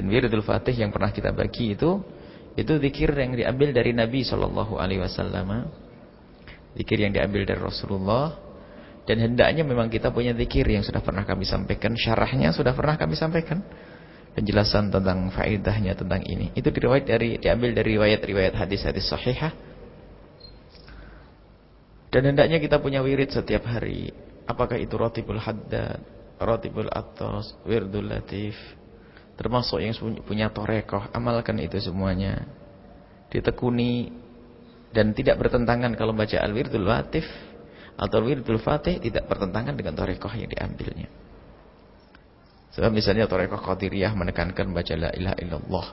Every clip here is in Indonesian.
Dan wiridul fatih yang pernah kita bagi itu itu zikir yang diambil dari Nabi sallallahu alaihi wasallam. Zikir yang diambil dari Rasulullah dan hendaknya memang kita punya zikir yang sudah pernah kami sampaikan, syarahnya sudah pernah kami sampaikan. Penjelasan tentang faedahnya tentang ini. Itu diriwayat dari diambil dari riwayat-riwayat hadis-hadis sahihah. Dan hendaknya kita punya wirid setiap hari. Apakah itu rotibul haddad, rotibul atas, wirdul latif. Termasuk yang punya torekoh. Amalkan itu semuanya. Ditekuni. Dan tidak bertentangan kalau baca al-wirdul latif atau wirdul fatih tidak bertentangan dengan torekoh yang diambilnya. Sebab misalnya torekoh qadiriyah menekankan baca la ilaha illallah.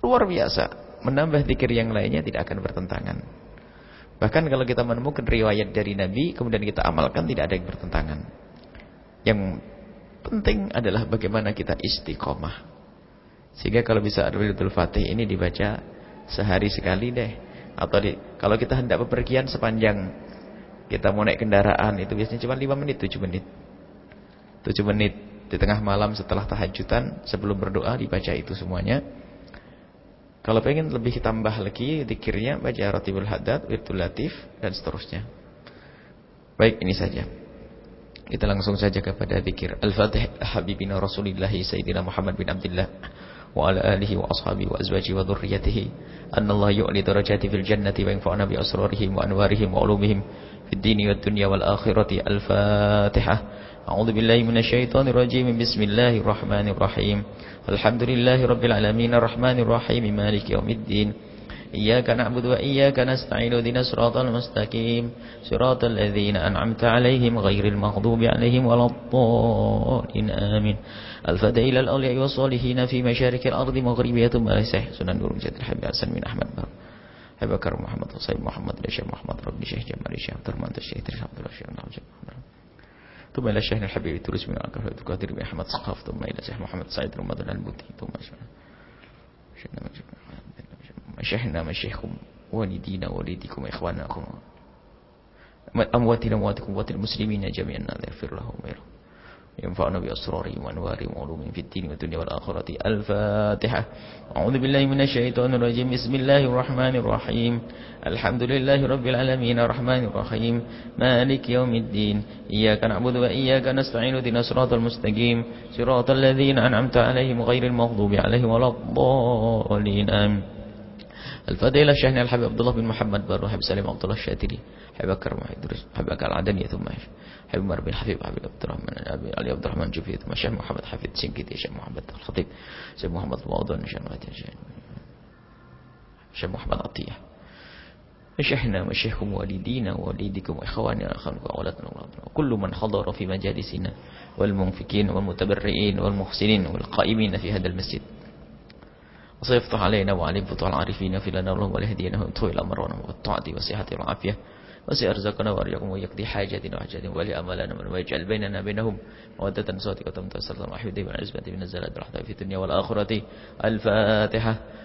Luar biasa. Menambah zikir yang lainnya tidak akan bertentangan. Bahkan kalau kita menemukan riwayat dari Nabi, kemudian kita amalkan tidak ada yang bertentangan. Yang penting adalah bagaimana kita istiqomah. Sehingga kalau bisa Wirdul Fatih ini dibaca sehari sekali deh atau di, kalau kita hendak bepergian sepanjang kita mau naik kendaraan itu biasanya cuma 5 menit, 7 menit. 7 menit di tengah malam setelah tahajudan sebelum berdoa dibaca itu semuanya. Kalau pengen lebih tambah lagi dikirnya baca Ratibul Haddad, Wirtul Latif dan seterusnya. Baik, ini saja. Kita langsung saja kepada zikir. Al-Fatih Habibina Rasulillah Sayyidina Muhammad bin Abdullah wa ala alihi wa ashabihi wa azwajihi wa dhurriyyatihi. أن الله يؤلي درجاتي في الجنة وينفعنا بأسرارهم وأنوارهم وعلومهم في الدين والدنيا والآخرة الفاتحة أعوذ بالله من الشيطان الرجيم بسم الله الرحمن الرحيم الحمد لله رب العالمين الرحمن الرحيم مالك يوم الدين إياك نعبد وإياك نستعين دين صراط المستقيم. صراط الذين أنعمت عليهم غير المغضوب عليهم ولا الضالين. آمين. الفدى إلى الأولياء والصالحين في مشارك الأرض مغربية مالسح سنن نور جد الحبيب حسن من أحمد. بر أبي بكر محمد وصيب محمد الشيخ محمد رب الشيخ جمال الشيخ عبد الرحمن الشيخ عبد الله الشيخ ثم إلى الشيخ الحبيب تونس من القاهرة القادر بن أحمد صخاف ثم إلى الشيخ محمد سعيد رمضان البوتي ثم مشايخنا مشايخكم والدينا والديكم إخوانكم أمواتنا أمواتكم أموات المسلمين جميعا. يغفر لهم ويرحم ينفعنا بأسرارهم وأنوارهم وعلومهم في الدين والدنيا والآخرة. الفاتحة. أعوذ بالله من الشيطان الرجيم. بسم الله الرحمن الرحيم. الحمد لله رب العالمين. الرحمن الرحيم. مالك يوم الدين. إياك نعبد وإياك نستعين. دين صراط المستقيم. صراط الذين أنعمت عليهم غير المغضوب عليهم ولا الضالين. آمين. الفضيلة الشيخنا الحبيب عبد الله بن محمد بن وهب سليم عبد الله الشاتري حبيب أكرم حبيب أكرم العدنية ثم حبيب عمر بن حبيب حبيب عبد الرحمن أبي علي عبد الرحمن جوفي ثم الشيخ محمد حفيظ سنكيتي الشيخ محمد الخطيب الشيخ محمد الموضوع الشيخ الشيخ محمد عطية. شيخنا وشيخكم والدينا ووالديكم وإخواننا أخوانكم وأولادنا كل من حضر في مجالسنا والمنفكين والمتبرئين والمحسنين والقائمين في هذا المسجد. وسيفتح علينا وعليهم فتح العارفين في لنا الله ولهدينا طويل أمرنا والطاعة والصحة والعافية. وسيرزقنا وأرجاكم ويقضي حاجاتنا وحاجاتنا ولي أملنا من ويجعل بيننا بينهم مودة صادقة متوسلة وحيدة من عزبة من الزلات والرحمة في الدنيا والآخرة. الفاتحة.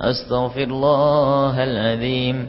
أستغفر الله العظيم.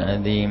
العظيم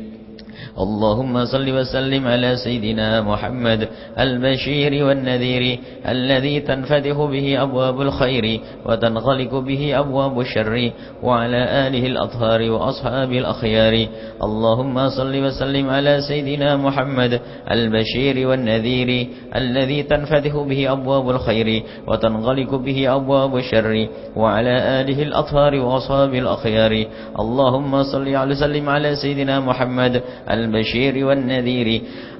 اللهم صل وسلم على سيدنا محمد البشير والنذير الذي تنفتح به أبواب الخير وتنغلق به أبواب الشر وعلى آله الأطهار وأصحاب الأخيار. اللهم صل وسلم على سيدنا محمد البشير والنذير الذي تنفتح به أبواب الخير وتنغلق به أبواب الشر وعلى آله الأطهار وأصحاب الأخيار. اللهم صل وسلم على سيدنا محمد البشير والنذير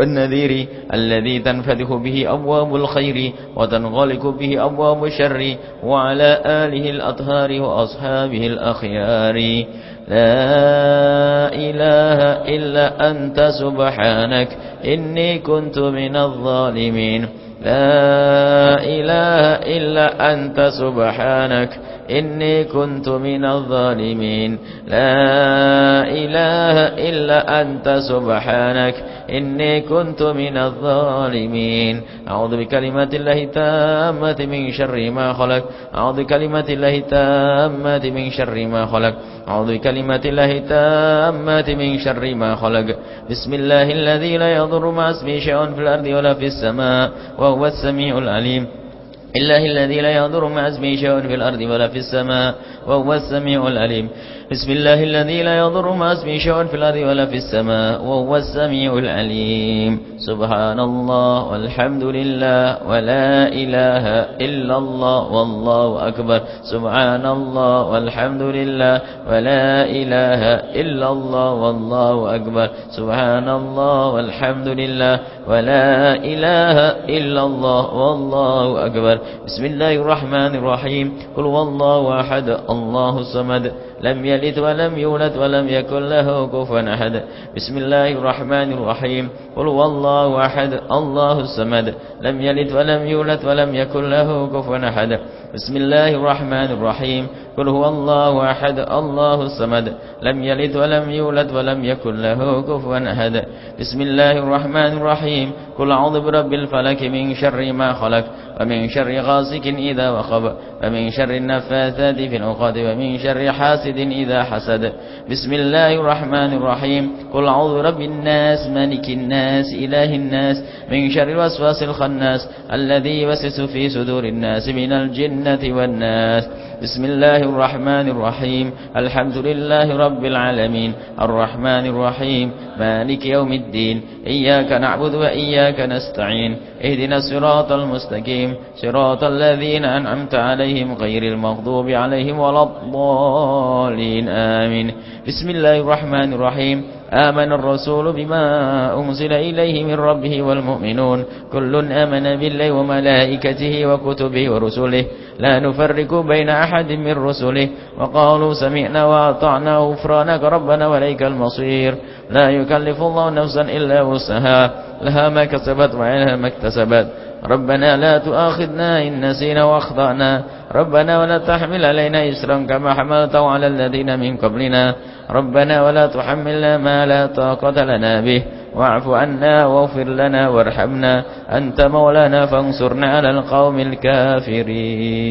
النذير الذي تنفتح به أبواب الخير وتنغلق به أبواب الشر وعلى آله الأطهار وأصحابه الأخيار. لا إله إلا أنت سبحانك إني كنت من الظالمين. لا إله إلا أنت سبحانك إني كنت من الظالمين. لا إله إلا أنت سبحانك. إني كنت من الظالمين. أعوذ بكلمات الله تامة من شر ما خلق. أعوذ بكلمات الله تامة من شر ما خلق. أعوذ بكلمات الله تامة من شر ما خلق. بسم الله الذي لا يضر مع اسمه شيء في الأرض ولا في السماء وهو السميع العليم. الله الذي لا يضر مع اسمه شيء في الأرض ولا في السماء وهو السميع العليم بسم الله الذي لا يضر ما اسمه شيء في الأرض ولا في السماء وهو السميع العليم. سبحان الله والحمد لله ولا إله إلا الله والله أكبر. سبحان الله والحمد لله ولا إله إلا الله والله أكبر. سبحان الله والحمد لله ولا إله إلا الله والله أكبر. بسم الله الرحمن الرحيم. قل والله أحد الله الصمد. لم يلد ولم يولد ولم يكن له كفوا أحد. بسم الله الرحمن الرحيم. قل والله أحد الله الصمد. لم يلد ولم يولد ولم يكن له كفوا أحد. بسم الله الرحمن الرحيم. قل هو الله أحد الله الصمد. لم يلد ولم يولد ولم يكن له كفوا أحد. بسم الله الرحمن الرحيم. قل أعوذ برب الفلك من شر ما خلق ومن شر غاسق إذا وخب ومن شر النفاثات في العقد ومن شر حاسد إذا حسد. بسم الله الرحمن الرحيم. قل أعوذ برب الناس ملك الناس إله الناس من شر الوسواس الخناس الذي يوسوس في صدور الناس من الجنة والناس بسم الله الرحمن الرحيم. الحمد لله رب العالمين. الرحمن الرحيم. مالك يوم الدين. إياك نعبد وإياك نستعين. اهدنا الصراط المستقيم. صراط الذين أنعمت عليهم غير المغضوب عليهم ولا الضالين. آمين. بسم الله الرحمن الرحيم. آمن الرسول بما أنزل إليه من ربه والمؤمنون. كل آمن بالله وملائكته وكتبه ورسله. لا نفرق بين أحد من رسله وقالوا سمعنا وأطعنا غفرانك ربنا وليك المصير. لا يكلف الله نفسا إلا وسعها. لها ما كسبت وعليها ما اكتسبت. ربنا لا تؤاخذنا إن نسينا وأخطأنا. ربنا ولا تحمل علينا إسرا كما حملته على الذين من قبلنا. ربنا ولا تحملنا ما لا طاقة لنا به. واعف عنا واغفر لنا وارحمنا. أنت مولانا فانصرنا على القوم الكافرين.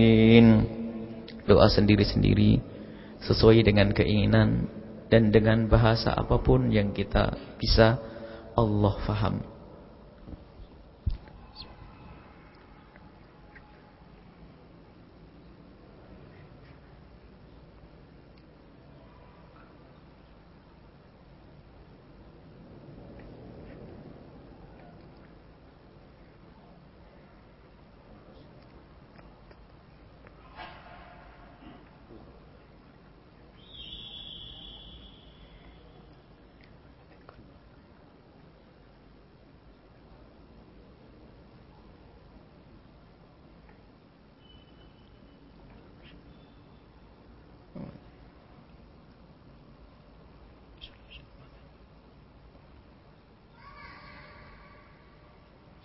Doa sendiri-sendiri sesuai dengan keinginan dan dengan bahasa apa pun yang kita bisa Allah faham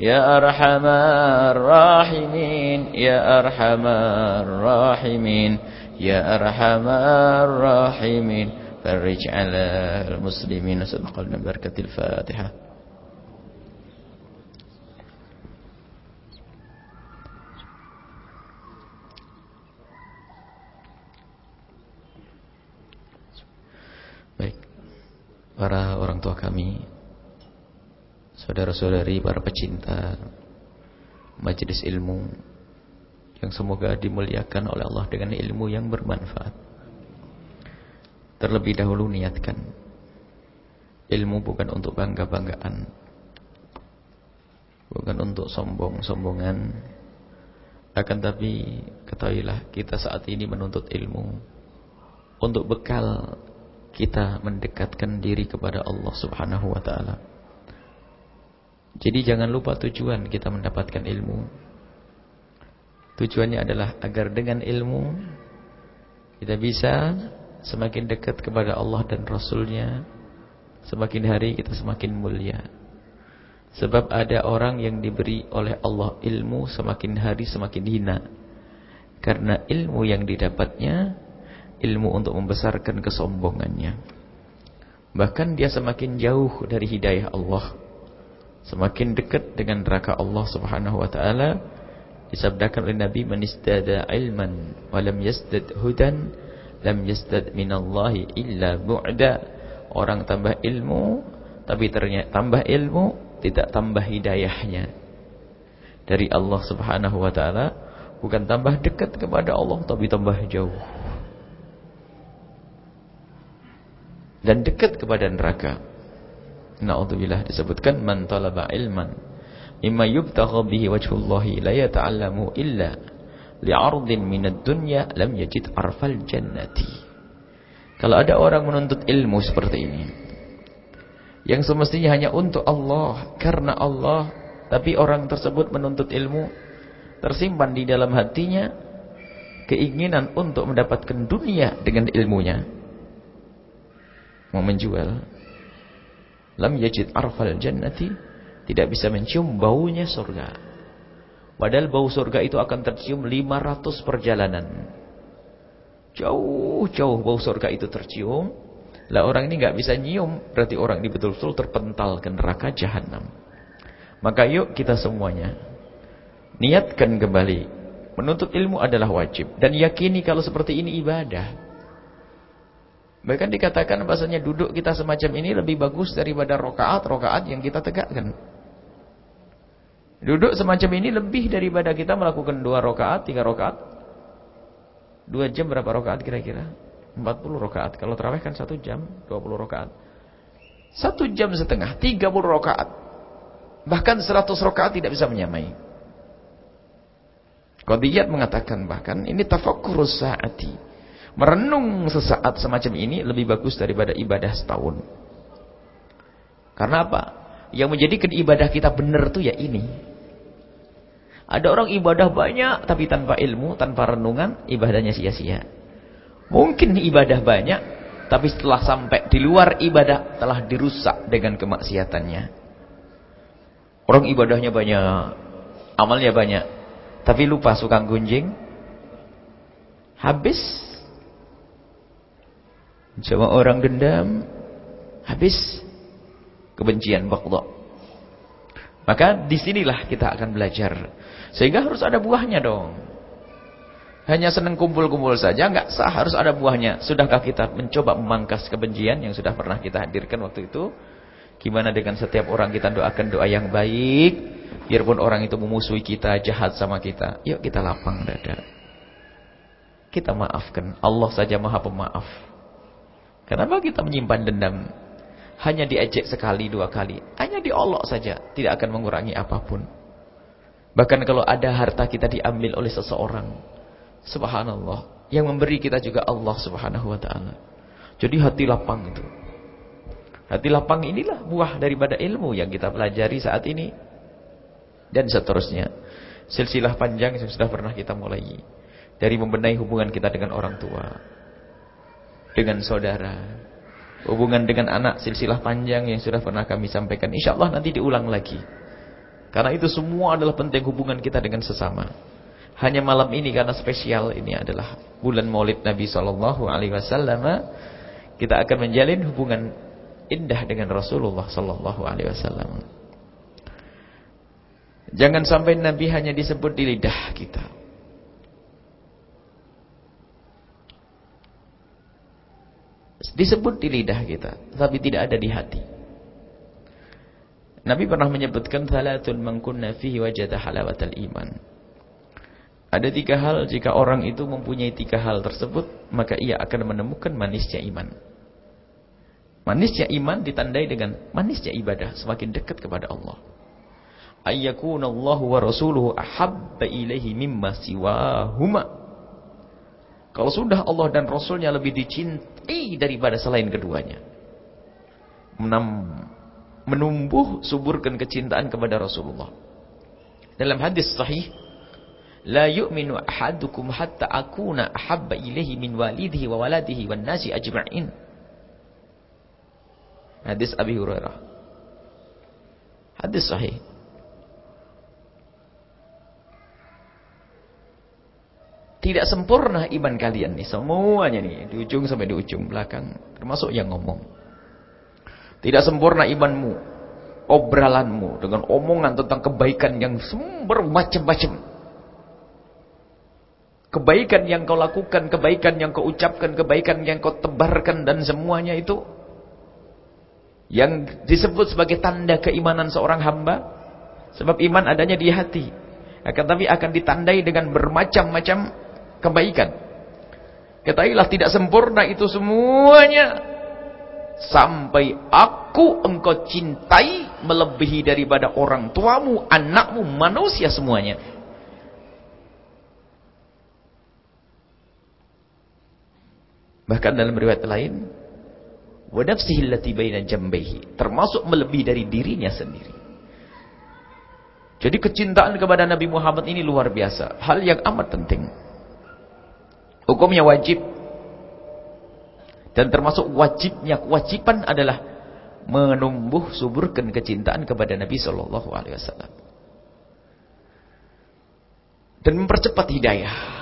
يا أرحم الراحمين يا أرحم الراحمين يا أرحم الراحمين. فرج على المسلمين صدق بركة الفاتحة. Para orang tua kami saudara-saudari para pecinta majelis ilmu yang semoga dimuliakan oleh Allah dengan ilmu yang bermanfaat. Terlebih dahulu niatkan ilmu bukan untuk bangga-banggaan. Bukan untuk sombong-sombongan. Akan tapi ketahuilah kita saat ini menuntut ilmu untuk bekal kita mendekatkan diri kepada Allah Subhanahu wa taala. Jadi jangan lupa tujuan kita mendapatkan ilmu. Tujuannya adalah agar dengan ilmu kita bisa semakin dekat kepada Allah dan Rasulnya. Semakin hari kita semakin mulia. Sebab ada orang yang diberi oleh Allah ilmu semakin hari semakin hina. Karena ilmu yang didapatnya ilmu untuk membesarkan kesombongannya. Bahkan dia semakin jauh dari hidayah Allah. Semakin dekat dengan neraka Allah Subhanahu wa taala. Disabdakan oleh Nabi man istada ilman wa lam yasdad hudan lam yasdad minallahi illa bu'da. Orang tambah ilmu tapi ternyata tambah ilmu tidak tambah hidayahnya dari Allah Subhanahu wa taala bukan tambah dekat kepada Allah tapi tambah jauh. Dan dekat kepada neraka. Na'udzubillah disebutkan man talaba ilman mimma yubtagha bihi wajhullahi la yata'allamu illa li'ardin minad dunya lam yajid arfal jannati. Kalau ada orang menuntut ilmu seperti ini yang semestinya hanya untuk Allah, karena Allah, tapi orang tersebut menuntut ilmu tersimpan di dalam hatinya keinginan untuk mendapatkan dunia dengan ilmunya. Mau menjual lam yajid arfal jannati tidak bisa mencium baunya surga. Padahal bau surga itu akan tercium 500 perjalanan. Jauh-jauh bau surga itu tercium. Lah orang ini nggak bisa nyium, berarti orang ini betul-betul terpental ke neraka jahanam. Maka yuk kita semuanya niatkan kembali. Menuntut ilmu adalah wajib dan yakini kalau seperti ini ibadah. Bahkan dikatakan bahasanya duduk kita semacam ini lebih bagus daripada rokaat-rokaat yang kita tegakkan. Duduk semacam ini lebih daripada kita melakukan dua rokaat, tiga rokaat. Dua jam berapa rokaat kira-kira? 40 rokaat. Kalau terawih kan satu jam, 20 rokaat. Satu jam setengah, 30 rokaat. Bahkan 100 rokaat tidak bisa menyamai. Qadiyat mengatakan bahkan ini tafakkurus sa'ati. Merenung sesaat semacam ini lebih bagus daripada ibadah setahun. Karena apa? Yang menjadikan ibadah kita benar tuh ya ini. Ada orang ibadah banyak tapi tanpa ilmu, tanpa renungan, ibadahnya sia-sia. Mungkin ibadah banyak tapi setelah sampai di luar ibadah telah dirusak dengan kemaksiatannya. Orang ibadahnya banyak, amalnya banyak, tapi lupa suka gunjing. Habis sama orang dendam habis kebencian baghdha. Maka di sinilah kita akan belajar. Sehingga harus ada buahnya dong. Hanya senang kumpul-kumpul saja nggak sah, harus ada buahnya. Sudahkah kita mencoba memangkas kebencian yang sudah pernah kita hadirkan waktu itu? Gimana dengan setiap orang kita doakan doa yang baik, biarpun orang itu memusuhi kita, jahat sama kita. Yuk kita lapang dada. Kita maafkan. Allah saja Maha Pemaaf. Kenapa kita menyimpan dendam? Hanya diejek sekali, dua kali. Hanya diolok saja. Tidak akan mengurangi apa pun. Bahkan kalau ada harta kita diambil oleh seseorang. Subhanallah. Yang memberi kita juga Allah subhanahu wa ta'ala. Jadi hati lapang itu. Hati lapang inilah buah daripada ilmu yang kita pelajari saat ini. Dan seterusnya. Silsilah panjang yang sudah pernah kita mulai. Dari membenahi hubungan kita dengan orang tua dengan saudara. Hubungan dengan anak silsilah panjang yang sudah pernah kami sampaikan. Insya Allah nanti diulang lagi. Karena itu semua adalah penting hubungan kita dengan sesama. Hanya malam ini karena spesial ini adalah bulan Maulid Nabi Sallallahu Alaihi Wasallam, kita akan menjalin hubungan indah dengan Rasulullah Sallallahu Alaihi Wasallam. Jangan sampai Nabi hanya disebut di lidah kita. Disebut di lidah kita, tapi tidak ada di hati. Nabi pernah menyebutkan salatun man kunna fihi wajada halawatal iman. Ada tiga hal jika orang itu mempunyai tiga hal tersebut, maka ia akan menemukan manisnya iman. Manisnya iman ditandai dengan manisnya ibadah, semakin dekat kepada Allah. Ayyakunallahu wa rasuluhu ahabba ilaihi mimma siwahuma. Kalau sudah Allah dan Rasulnya lebih dicintai daripada selain keduanya. Menumbuh, suburkan kecintaan kepada Rasulullah. Dalam hadis sahih, La yu'minu ahadukum hatta akuna ahabba ilaihi min walidihi wa waladihi wa nasi ajma'in. Hadis Abi Hurairah. Hadis sahih. Tidak sempurna iman kalian nih. Semuanya nih. Di ujung sampai di ujung belakang. Termasuk yang ngomong. Tidak sempurna imanmu, obrolanmu dengan omongan tentang kebaikan yang sumber macam-macam. Kebaikan yang kau lakukan, kebaikan yang kau ucapkan, kebaikan yang kau tebarkan dan semuanya itu yang disebut sebagai tanda keimanan seorang hamba sebab iman adanya di hati akan tapi akan ditandai dengan bermacam-macam kebaikan. Ketahuilah tidak sempurna itu semuanya. Sampai aku engkau cintai melebihi daripada orang tuamu, anakmu, manusia semuanya. Bahkan dalam riwayat lain wa nafsihi allati baina termasuk melebihi dari dirinya sendiri. Jadi kecintaan kepada Nabi Muhammad ini luar biasa. Hal yang amat penting hukumnya wajib dan termasuk wajibnya kewajiban adalah menumbuh suburkan kecintaan kepada Nabi sallallahu alaihi wasallam dan mempercepat hidayah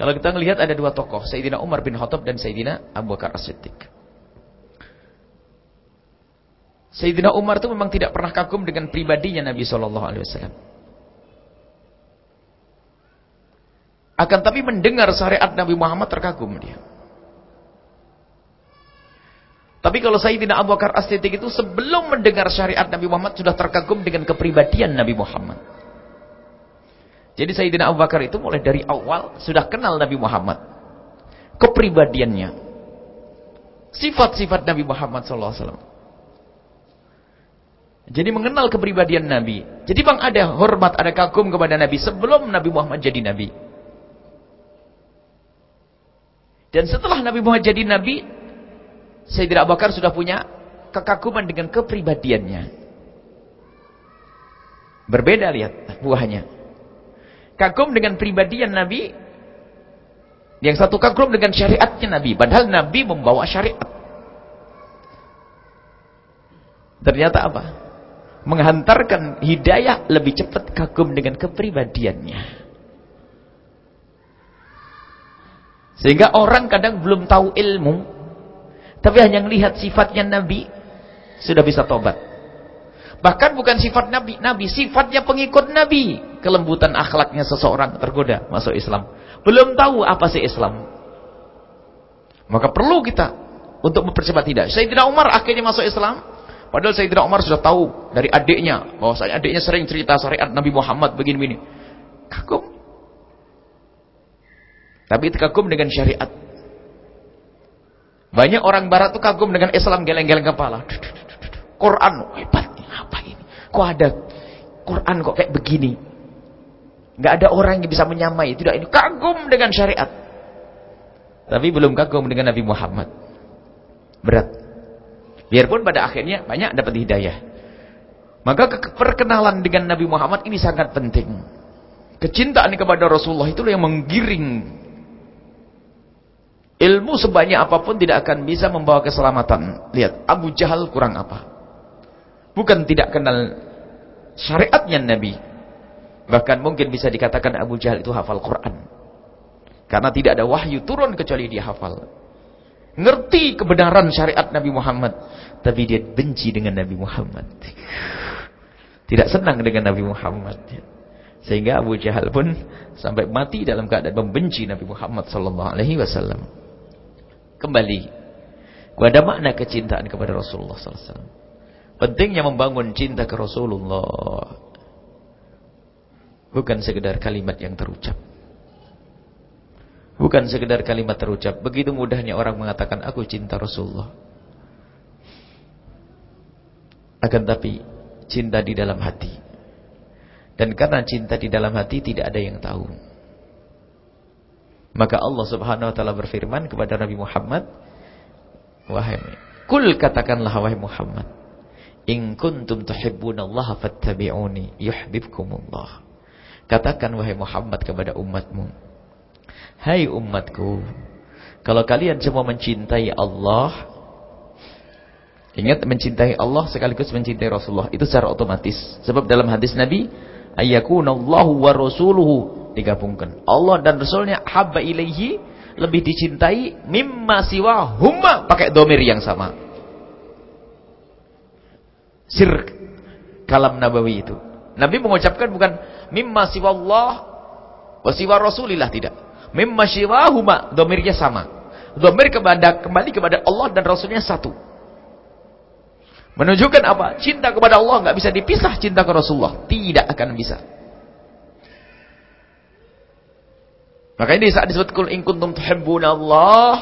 kalau kita melihat ada dua tokoh, Sayyidina Umar bin Khattab dan Sayyidina Abu Bakar As-Siddiq. Sayyidina Umar itu memang tidak pernah kagum dengan pribadinya Nabi Shallallahu Alaihi Wasallam. Akan tapi mendengar syariat Nabi Muhammad terkagum dia. Tapi kalau Sayyidina Abu Bakar As-Siddiq itu sebelum mendengar syariat Nabi Muhammad sudah terkagum dengan kepribadian Nabi Muhammad. Jadi Sayyidina Abu Bakar itu mulai dari awal sudah kenal Nabi Muhammad. Kepribadiannya. Sifat-sifat Nabi Muhammad SAW. Jadi mengenal kepribadian Nabi. Jadi bang ada hormat, ada kagum kepada Nabi sebelum Nabi Muhammad jadi Nabi. Dan setelah Nabi Muhammad jadi Nabi, Sayyidina Abu Bakar sudah punya kekaguman dengan kepribadiannya. Berbeda lihat buahnya. Kagum dengan pribadian Nabi yang satu kagum dengan syariatnya Nabi padahal Nabi membawa syariat. Ternyata apa? Menghantarkan hidayah lebih cepat kagum dengan kepribadiannya sehingga orang kadang belum tahu ilmu tapi hanya melihat sifatnya Nabi sudah bisa tobat Bahkan bukan sifat Nabi, Nabi sifatnya pengikut Nabi. Kelembutan akhlaknya seseorang tergoda masuk Islam. Belum tahu apa sih Islam. Maka perlu kita untuk mempercepat tidak. Sayyidina Umar akhirnya masuk Islam. Padahal Sayyidina Umar sudah tahu dari adiknya. Bahwasanya adiknya sering cerita syariat Nabi Muhammad begini-begini. Kagum. Tapi kagum dengan syariat. Banyak orang barat tuh kagum dengan Islam geleng-geleng kepala. Quran hebat apa ini? Kok ada Quran kok kayak begini? Gak ada orang yang bisa menyamai. Tidak ini kagum dengan syariat. Tapi belum kagum dengan Nabi Muhammad. Berat. Biarpun pada akhirnya banyak dapat hidayah. Maka perkenalan dengan Nabi Muhammad ini sangat penting. Kecintaan kepada Rasulullah itu yang menggiring ilmu sebanyak apa pun tidak akan bisa membawa keselamatan. Lihat, Abu Jahal kurang apa? Bukan tidak kenal syariatnya Nabi. Bahkan mungkin bisa dikatakan Abu Jahal itu hafal Quran. Karena tidak ada wahyu turun kecuali dia hafal. Ngerti kebenaran syariat Nabi Muhammad. Tapi dia benci dengan Nabi Muhammad. Tidak senang dengan Nabi Muhammad. Sehingga Abu Jahal pun sampai mati dalam keadaan membenci Nabi Muhammad sallallahu alaihi wasallam. Kembali kepada makna kecintaan kepada Rasulullah wasallam. Pentingnya membangun cinta ke Rasulullah. Bukan sekedar kalimat yang terucap. Bukan sekedar kalimat terucap. Begitu mudahnya orang mengatakan aku cinta Rasulullah. Akan tapi cinta di dalam hati. Dan karena cinta di dalam hati tidak ada yang tahu. Maka Allah Subhanahu wa taala berfirman kepada Nabi Muhammad, wahai kul katakanlah wahai Muhammad, In kuntum tuhibbunallaha fattabi'uni yuhibbukumullah. Katakan wahai Muhammad kepada umatmu. Hai umatku, kalau kalian semua mencintai Allah, ingat mencintai Allah sekaligus mencintai Rasulullah, itu secara otomatis. Sebab dalam hadis Nabi, ayyakunallahu wa rasuluhu digabungkan. Allah dan Rasulnya habba ilaihi lebih dicintai mimma siwa huma pakai domir yang sama. Sir kalam nabawi itu. Nabi mengucapkan bukan mimma siwa Allah wa siwa Rasulillah tidak. Mimma siwa huma domirnya sama. Domir kepada kembali kepada Allah dan Rasulnya satu. Menunjukkan apa? Cinta kepada Allah nggak bisa dipisah cinta ke Rasulullah. Tidak akan bisa. Maka ini saat disebut kul in kuntum Allah.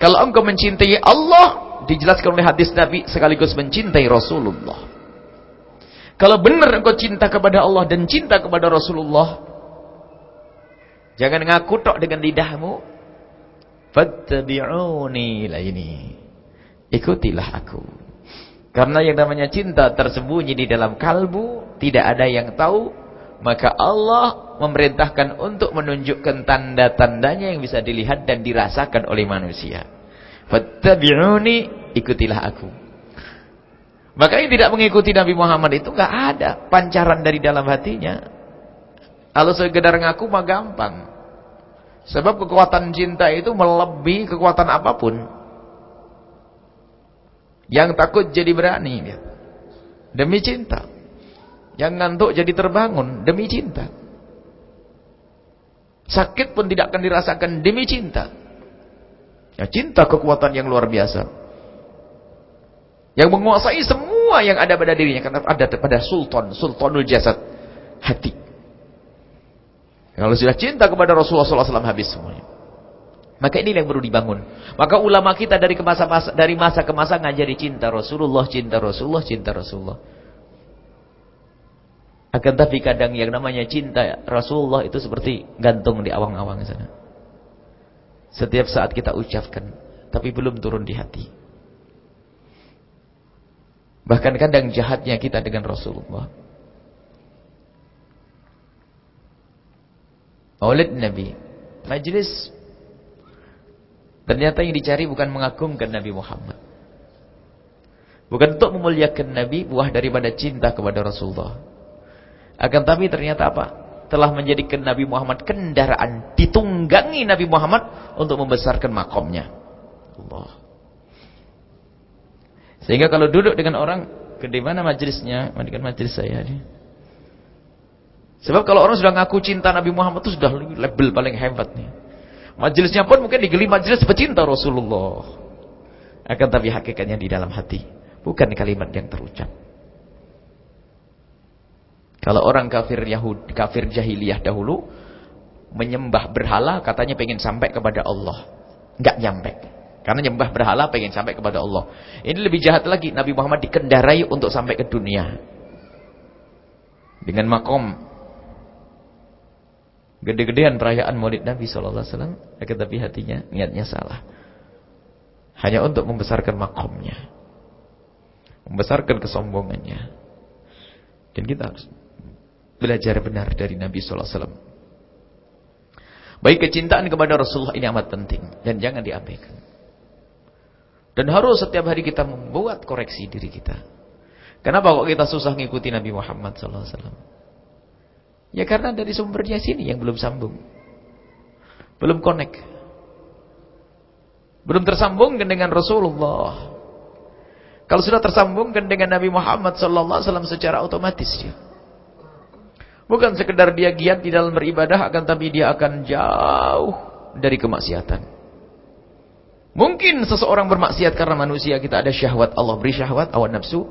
Kalau engkau mencintai Allah, dijelaskan oleh hadis Nabi sekaligus mencintai Rasulullah. Kalau benar engkau cinta kepada Allah dan cinta kepada Rasulullah, jangan ngaku tok dengan lidahmu. Fattabi'uni ini. Ikutilah aku. Karena yang namanya cinta tersembunyi di dalam kalbu, tidak ada yang tahu, maka Allah memerintahkan untuk menunjukkan tanda-tandanya yang bisa dilihat dan dirasakan oleh manusia. Fattabi'uni, ikutilah aku. Maka yang tidak mengikuti Nabi Muhammad itu enggak ada pancaran dari dalam hatinya. Kalau sekedar ngaku mah gampang. Sebab kekuatan cinta itu melebihi kekuatan apa pun. Yang takut jadi berani. Demi cinta. Yang ngantuk jadi terbangun demi cinta. Sakit pun tidak akan dirasakan demi cinta. Ya, cinta kekuatan yang luar biasa. Yang menguasai semua yang ada pada dirinya. Karena ada pada sultan, sultanul jasad. Hati. Kalau sudah cinta kepada Rasulullah SAW habis semuanya. Maka ini yang perlu dibangun. Maka ulama kita dari masa dari masa ke masa ngajari cinta Rasulullah, cinta Rasulullah, cinta Rasulullah. Akan tapi kadang yang namanya cinta Rasulullah itu seperti gantung di awang-awang sana. Setiap saat kita ucapkan, tapi belum turun di hati. Bahkan kadang jahatnya kita dengan Rasulullah. Maulid Nabi, majlis ternyata yang dicari bukan mengagungkan Nabi Muhammad. Bukan untuk memuliakan Nabi, buah daripada cinta kepada Rasulullah. Akan tapi ternyata apa? Telah menjadikan Nabi Muhammad kendaraan. Ditunggangi Nabi Muhammad untuk membesarkan makomnya. Allah. Sehingga kalau duduk dengan orang, ke mana majlisnya? Mandikan majlis saya ini. Sebab kalau orang sudah ngaku cinta Nabi Muhammad itu sudah label paling hebat nih. Majelisnya pun mungkin digeli majelis pecinta Rasulullah. Akan tapi hakikatnya di dalam hati. Bukan kalimat yang terucap. Kalau orang kafir Yahudi, kafir jahiliyah dahulu menyembah berhala katanya pengen sampai kepada Allah. Enggak nyampe. Karena nyembah berhala pengen sampai kepada Allah. Ini lebih jahat lagi. Nabi Muhammad dikendarai untuk sampai ke dunia. Dengan makom. Gede-gedean perayaan maulid Nabi SAW. Tapi hatinya, niatnya salah. Hanya untuk membesarkan makomnya. Membesarkan kesombongannya. Dan kita harus Belajar benar dari Nabi SAW. Baik kecintaan kepada Rasulullah ini amat penting. Dan jangan diabaikan. Dan harus setiap hari kita membuat koreksi diri kita. Kenapa kok kita susah ngikuti Nabi Muhammad SAW? Ya karena dari sumbernya sini yang belum sambung. Belum connect. Belum tersambung dengan Rasulullah. Kalau sudah tersambung dengan Nabi Muhammad SAW secara otomatis dia. Bukan sekedar dia giat di dalam beribadah, akan tapi dia akan jauh dari kemaksiatan. Mungkin seseorang bermaksiat karena manusia kita ada syahwat. Allah beri syahwat, awan nafsu.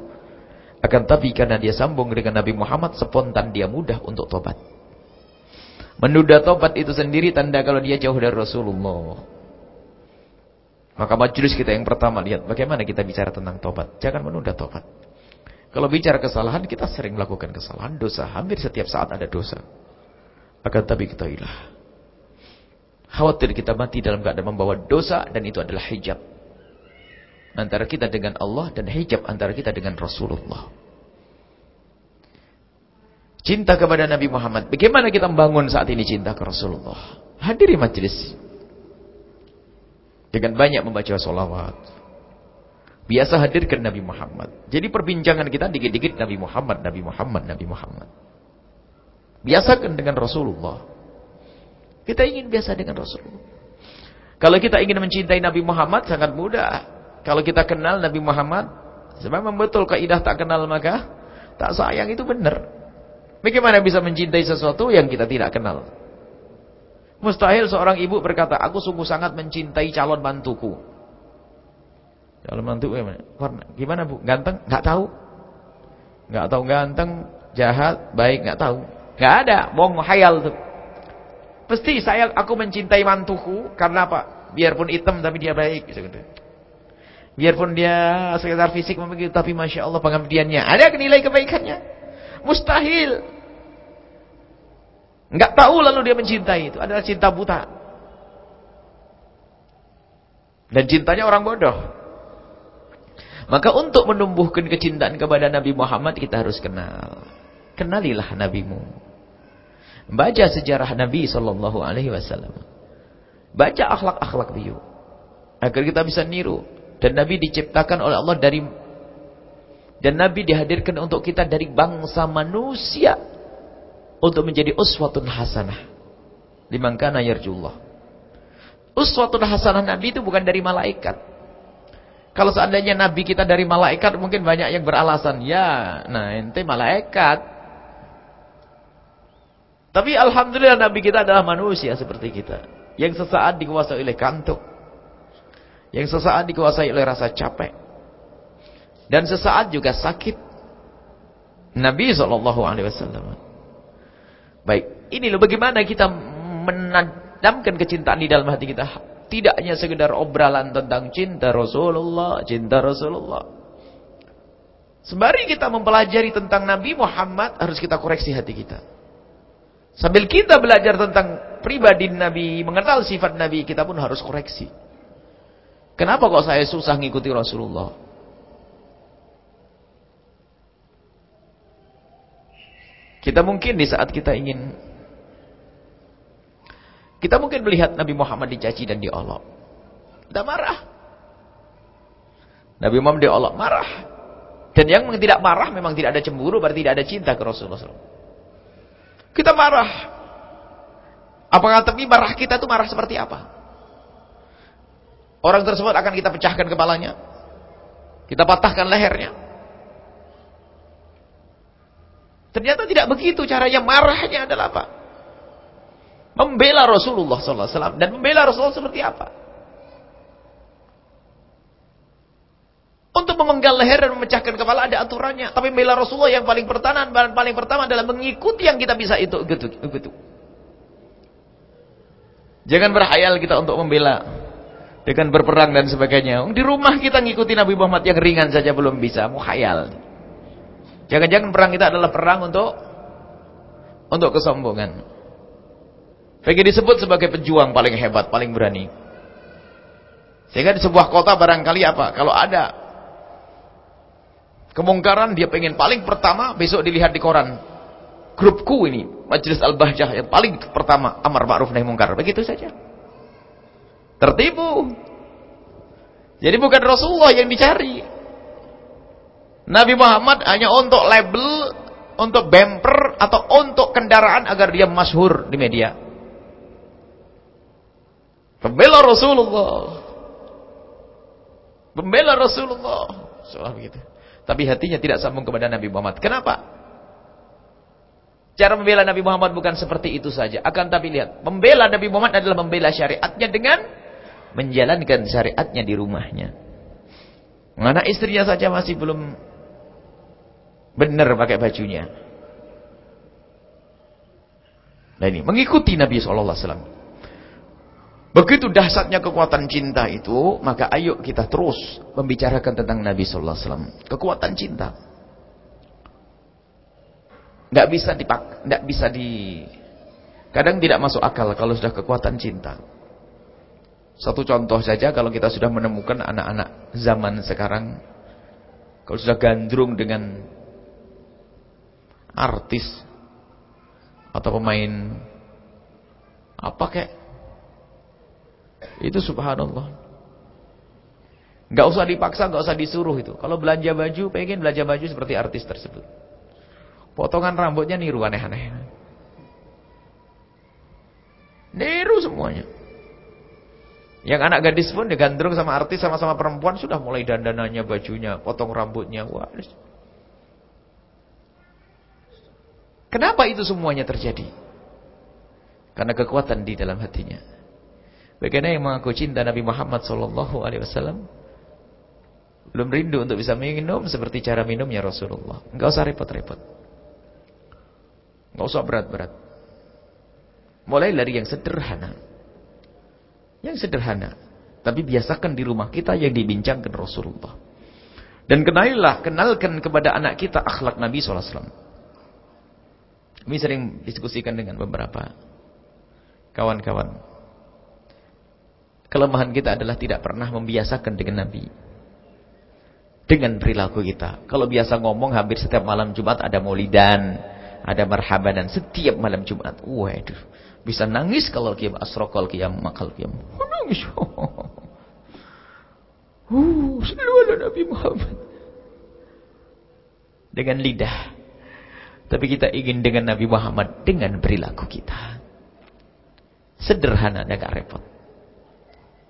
Akan tapi karena dia sambung dengan Nabi Muhammad, spontan dia mudah untuk tobat. Menunda tobat itu sendiri tanda kalau dia jauh dari Rasulullah. Maka majelis kita yang pertama lihat bagaimana kita bicara tentang tobat. Jangan menunda tobat. Kalau bicara kesalahan, kita sering melakukan kesalahan, dosa. Hampir setiap saat ada dosa. Akan tapi kita ilah. Khawatir kita mati dalam keadaan membawa dosa dan itu adalah hijab. Antara kita dengan Allah dan hijab antara kita dengan Rasulullah. Cinta kepada Nabi Muhammad. Bagaimana kita membangun saat ini cinta ke Rasulullah? Hadiri majlis. Dengan banyak membaca solawat. Biasa hadirkan Nabi Muhammad. Jadi perbincangan kita dikit-dikit Nabi Muhammad, Nabi Muhammad, Nabi Muhammad. Biasakan dengan Rasulullah. Kita ingin biasa dengan Rasulullah. Kalau kita ingin mencintai Nabi Muhammad sangat mudah. Kalau kita kenal Nabi Muhammad, sebab betul kaidah tak kenal maka tak sayang itu benar. Bagaimana bisa mencintai sesuatu yang kita tidak kenal? Mustahil seorang ibu berkata, aku sungguh sangat mencintai calon mantuku. Calon mantu gimana? Gimana bu? Ganteng? Gak tahu. Gak tahu ganteng, jahat, baik, gak tahu. Gak ada, bohong, hayal tuh. Pasti saya aku mencintai mantuku karena apa? Biarpun hitam tapi dia baik gitu. Biarpun dia sekitar fisik memang tapi masya Allah pengabdiannya ada nilai kebaikannya. Mustahil. Enggak tahu lalu dia mencintai itu adalah cinta buta. Dan cintanya orang bodoh. Maka untuk menumbuhkan kecintaan kepada Nabi Muhammad kita harus kenal. Kenalilah nabimu. Baca sejarah Nabi Sallallahu Alaihi Wasallam. Baca akhlak-akhlak beliau. Agar kita bisa niru. Dan Nabi diciptakan oleh Allah dari dan Nabi dihadirkan untuk kita dari bangsa manusia untuk menjadi uswatun hasanah. Liman kana yarjullah. Uswatun hasanah Nabi itu bukan dari malaikat. Kalau seandainya Nabi kita dari malaikat mungkin banyak yang beralasan, ya, nah ente malaikat. Tapi Alhamdulillah Nabi kita adalah manusia seperti kita. Yang sesaat dikuasai oleh kantuk. Yang sesaat dikuasai oleh rasa capek. Dan sesaat juga sakit. Nabi SAW. Baik, ini loh bagaimana kita menadamkan kecintaan di dalam hati kita. Tidak hanya sekedar obralan tentang cinta Rasulullah, cinta Rasulullah. Sembari kita mempelajari tentang Nabi Muhammad, harus kita koreksi hati kita. Sambil kita belajar tentang pribadi Nabi, mengenal sifat Nabi, kita pun harus koreksi. Kenapa kok saya susah ngikuti Rasulullah? Kita mungkin di saat kita ingin kita mungkin melihat Nabi Muhammad dicaci dan diolok. Kita marah. Nabi Muhammad diolok, marah. Dan yang tidak marah memang tidak ada cemburu, berarti tidak ada cinta ke Rasulullah SAW. Kita marah. Apakah tapi marah kita itu marah seperti apa? Orang tersebut akan kita pecahkan kepalanya. Kita patahkan lehernya. Ternyata tidak begitu caranya marahnya adalah apa? Membela Rasulullah SAW. Dan membela Rasulullah seperti apa? Untuk memenggal leher dan memecahkan kepala ada aturannya. Tapi membela Rasulullah yang paling pertama, paling pertama adalah mengikuti yang kita bisa itu. Gitu, gitu. Jangan berhayal kita untuk membela. Dengan berperang dan sebagainya. Di rumah kita ngikuti Nabi Muhammad yang ringan saja belum bisa. Mau hayal. Jangan-jangan perang kita adalah perang untuk untuk kesombongan. Bagi disebut sebagai pejuang paling hebat, paling berani. Sehingga di sebuah kota barangkali apa? Kalau ada Kemungkaran dia pengen paling pertama besok dilihat di koran. Grupku ini, Majelis Al-Bahjah yang paling pertama amar ma'ruf nahi mungkar. Begitu saja. Tertipu. Jadi bukan Rasulullah yang dicari. Nabi Muhammad hanya untuk label, untuk bumper atau untuk kendaraan agar dia masyhur di media. Pembela Rasulullah. Pembela Rasulullah. Soal begitu. Tapi hatinya tidak sambung kepada Nabi Muhammad. Kenapa? Cara membela Nabi Muhammad bukan seperti itu saja. Akan tapi lihat, membela Nabi Muhammad adalah membela syariatnya dengan menjalankan syariatnya di rumahnya. Anak istrinya saja masih belum benar pakai bajunya. Nah ini, mengikuti Nabi SAW. Begitu dahsyatnya kekuatan cinta itu, maka ayo kita terus membicarakan tentang Nabi sallallahu alaihi wasallam. Kekuatan cinta. Enggak bisa dipak, enggak bisa di kadang tidak masuk akal kalau sudah kekuatan cinta. Satu contoh saja kalau kita sudah menemukan anak-anak zaman sekarang kalau sudah gandrung dengan artis atau pemain apa kayak itu subhanallah. Gak usah dipaksa, gak usah disuruh itu. Kalau belanja baju, pengen belanja baju seperti artis tersebut. Potongan rambutnya niru aneh-aneh. Niru semuanya. Yang anak gadis pun digandrung sama artis sama-sama perempuan sudah mulai dandanannya, bajunya, potong rambutnya. Wah. Kenapa itu semuanya terjadi? Karena kekuatan di dalam hatinya. Bagaimana yang mengaku cinta Nabi Muhammad sallallahu alaihi wasallam belum rindu untuk bisa minum seperti cara minumnya Rasulullah. Enggak usah repot-repot. Enggak usah berat-berat. Mulai dari yang sederhana. Yang sederhana. Tapi biasakan di rumah kita yang dibincangkan Rasulullah. Dan kenalilah, kenalkan kepada anak kita akhlak Nabi SAW. Kami sering diskusikan dengan beberapa kawan-kawan. Kelemahan kita adalah tidak pernah membiasakan dengan Nabi dengan perilaku kita. Kalau biasa ngomong hampir setiap malam Jumat ada maulidan, ada marhabanan setiap malam Jumat. Waduh, bisa nangis kalau kiam asrokal kiam makal kiam. Nangis. Uh, selalu Nabi Muhammad. Dengan lidah. Tapi kita ingin dengan Nabi Muhammad dengan perilaku kita. Sederhana dan gak repot.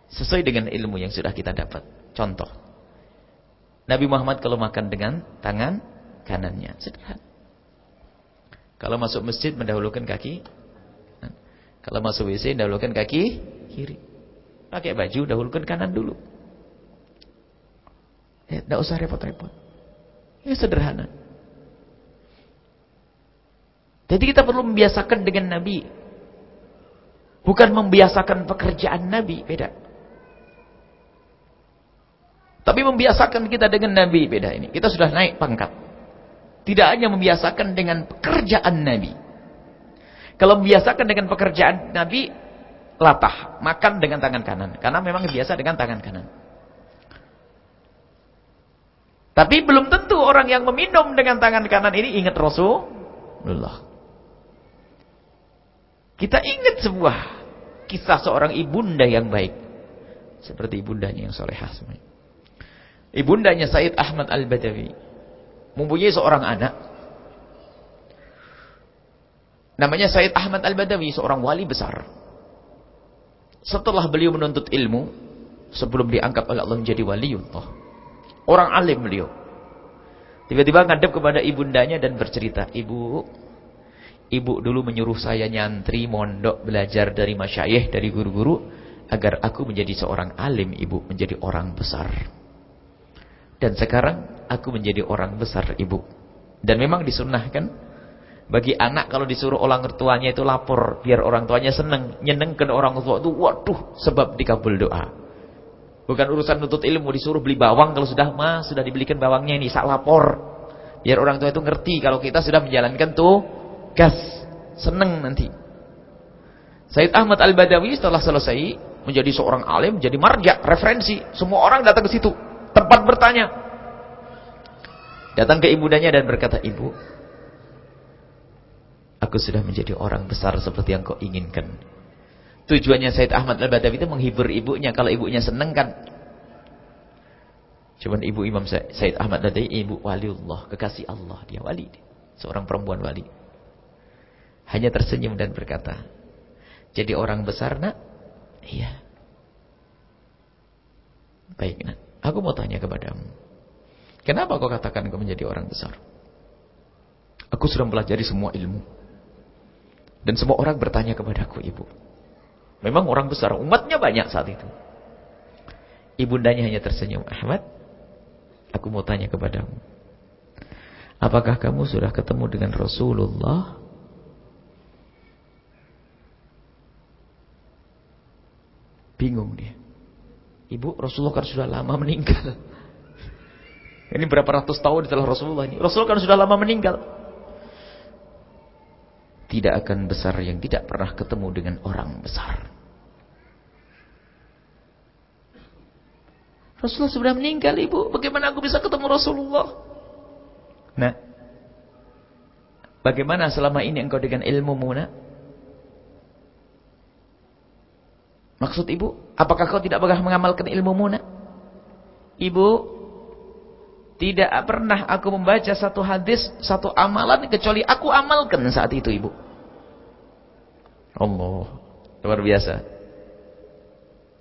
Sesuai dengan ilmu yang sudah kita dapat. Contoh. Nabi Muhammad kalau makan dengan tangan kanannya. Sederhana. Kalau masuk masjid mendahulukan kaki. Kalau masuk WC mendahulukan kaki kiri. Pakai baju dahulukan kanan dulu. Ya, tidak usah repot-repot. Ya sederhana. Jadi kita perlu membiasakan dengan Nabi. Bukan membiasakan pekerjaan Nabi. Beda. Tapi membiasakan kita dengan Nabi beda ini. Kita sudah naik pangkat. Tidak hanya membiasakan dengan pekerjaan Nabi. Kalau membiasakan dengan pekerjaan Nabi, latah, makan dengan tangan kanan. Karena memang biasa dengan tangan kanan. Tapi belum tentu orang yang meminum dengan tangan kanan ini ingat Rasulullah. Kita ingat sebuah kisah seorang ibunda yang baik. Seperti ibundanya yang solehah semuanya. Ibundanya Said Ahmad Al-Badawi. Mempunyai seorang anak. Namanya Said Ahmad Al-Badawi seorang wali besar. Setelah beliau menuntut ilmu sebelum diangkat oleh Allah menjadi waliullah orang alim beliau. Tiba-tiba ngadep kepada ibundanya dan bercerita ibu ibu dulu menyuruh saya nyantri mondok belajar dari masyayikh dari guru-guru agar aku menjadi seorang alim ibu menjadi orang besar dan sekarang aku menjadi orang besar ibu. Dan memang disunahkan bagi anak kalau disuruh orang tuanya itu lapor biar orang tuanya senang, nyenengkan orang tua itu waduh sebab dikabul doa. Bukan urusan nutut ilmu disuruh beli bawang kalau sudah mah sudah dibelikan bawangnya ini sak lapor. Biar orang tua itu ngerti kalau kita sudah menjalankan tuh gas seneng nanti. Said Ahmad Al-Badawi setelah selesai menjadi seorang alim, jadi marja, referensi. Semua orang datang ke situ tempat bertanya. Datang ke ibundanya dan berkata, Ibu, aku sudah menjadi orang besar seperti yang kau inginkan. Tujuannya Said Ahmad Al-Badawi itu menghibur ibunya. Kalau ibunya senang kan. Cuman ibu Imam Said Ahmad Al-Badawi, ibu waliullah, kekasih Allah. Dia wali. Seorang perempuan wali. Hanya tersenyum dan berkata, jadi orang besar nak? Iya. Baik nak. Aku mau tanya kepadamu. Kenapa kau katakan kau menjadi orang besar? Aku sudah mempelajari semua ilmu. Dan semua orang bertanya kepadaku, ibu. Memang orang besar, umatnya banyak saat itu. Ibundanya hanya tersenyum. Ahmad, aku mau tanya kepadamu. Apakah kamu sudah ketemu dengan Rasulullah? Bingung dia. Ibu, Rasulullah kan sudah lama meninggal. Ini berapa ratus tahun setelah Rasulullah ini. Rasulullah kan sudah lama meninggal. Tidak akan besar yang tidak pernah ketemu dengan orang besar. Rasulullah sudah meninggal ibu. Bagaimana aku bisa ketemu Rasulullah? Nah. Bagaimana selama ini engkau dengan ilmu nak? Maksud ibu, apakah kau tidak pernah mengamalkan ilmu muna? Ibu, tidak pernah aku membaca satu hadis, satu amalan kecuali aku amalkan saat itu ibu. Allah, luar biasa.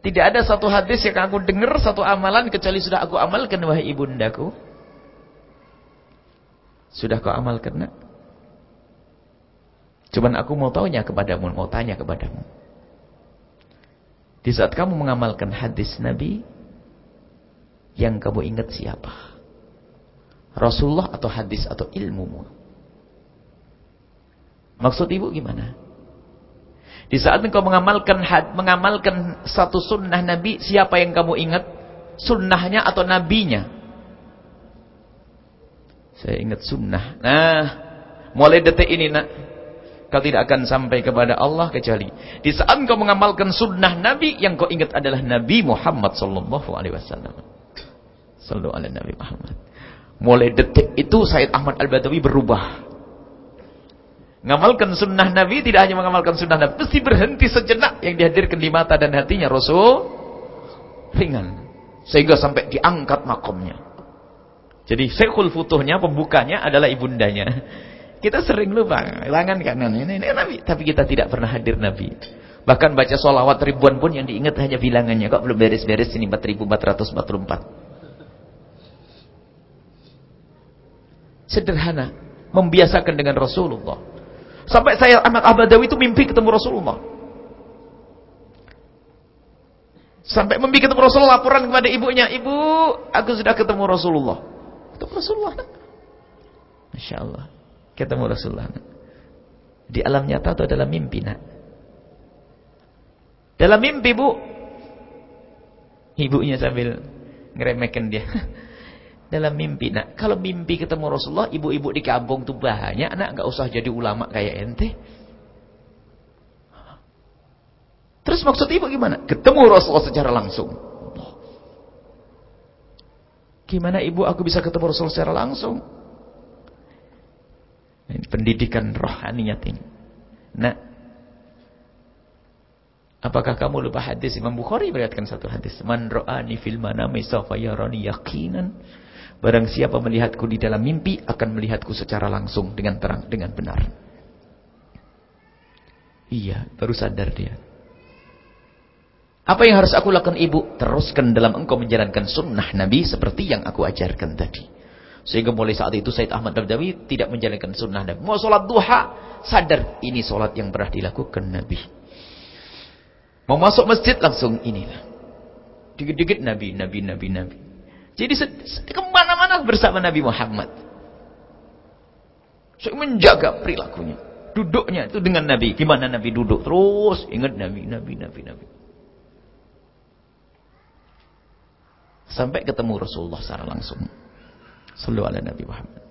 Tidak ada satu hadis yang aku dengar, satu amalan kecuali sudah aku amalkan wahai ibundaku. Sudah kau amalkan nak? Cuman aku mau tanya kepadamu, mau tanya kepadamu. Di saat kamu mengamalkan hadis Nabi, yang kamu ingat siapa? Rasulullah atau hadis atau ilmumu? Maksud ibu gimana? Di saat engkau mengamalkan had, mengamalkan satu sunnah Nabi, siapa yang kamu ingat? Sunnahnya atau nabinya? Saya ingat sunnah. Nah, mulai detik ini nak, kau tidak akan sampai kepada Allah kecuali di saat kau mengamalkan sunnah Nabi yang kau ingat adalah Nabi Muhammad sallallahu alaihi wasallam. Sallallahu alaihi Nabi Muhammad. Mulai detik itu Said Ahmad Al-Badawi berubah. Ngamalkan sunnah Nabi tidak hanya mengamalkan sunnah Nabi, mesti berhenti sejenak yang dihadirkan di mata dan hatinya Rasul ringan sehingga sampai diangkat makomnya. Jadi Syekhul Futuhnya, pembukanya adalah ibundanya. Kita sering lupa, tangan kanan ini, ini Nabi, tapi kita tidak pernah hadir Nabi. Bahkan baca solawat ribuan pun yang diingat hanya bilangannya. Kok belum beres-beres ini 4444. Sederhana, membiasakan dengan Rasulullah. Sampai saya Ahmad Abadawi itu mimpi ketemu Rasulullah. Sampai mimpi ketemu Rasulullah laporan kepada ibunya, "Ibu, aku sudah ketemu Rasulullah." Ketemu Rasulullah. Masya Allah. Ketemu Rasulullah. Di alam nyata atau dalam mimpi nak? Dalam mimpi bu. Ibunya sambil ngeremehkan dia. dalam mimpi nak. Kalau mimpi ketemu Rasulullah, ibu-ibu di kampung tuh banyak nak. Gak usah jadi ulama kayak ente. Terus maksud ibu gimana? Ketemu Rasulullah secara langsung. Gimana ibu aku bisa ketemu Rasul secara langsung? Pendidikan rohaniyat ini. Nah, apakah kamu lupa hadis Imam Bukhari meriwayatkan satu hadis, "Man ra'ani fil manami sawfa yarani yaqinan." Barang siapa melihatku di dalam mimpi akan melihatku secara langsung dengan terang, dengan benar. Iya, baru sadar dia. Apa yang harus aku lakukan ibu? Teruskan dalam engkau menjalankan sunnah Nabi seperti yang aku ajarkan tadi. Sehingga mulai saat itu Said Ahmad Dabdawi tidak menjalankan sunnah Nabi. Mau sholat duha, sadar ini sholat yang pernah dilakukan Nabi. Mau masuk masjid langsung inilah. Dikit-dikit Nabi, Nabi, Nabi, Nabi. Jadi ke mana-mana bersama Nabi Muhammad. Saya menjaga perilakunya. Duduknya itu dengan Nabi. Gimana Nabi duduk? Terus ingat Nabi, Nabi, Nabi, Nabi. Sampai ketemu Rasulullah secara langsung. Sallallahu alaihi Nabi Muhammad.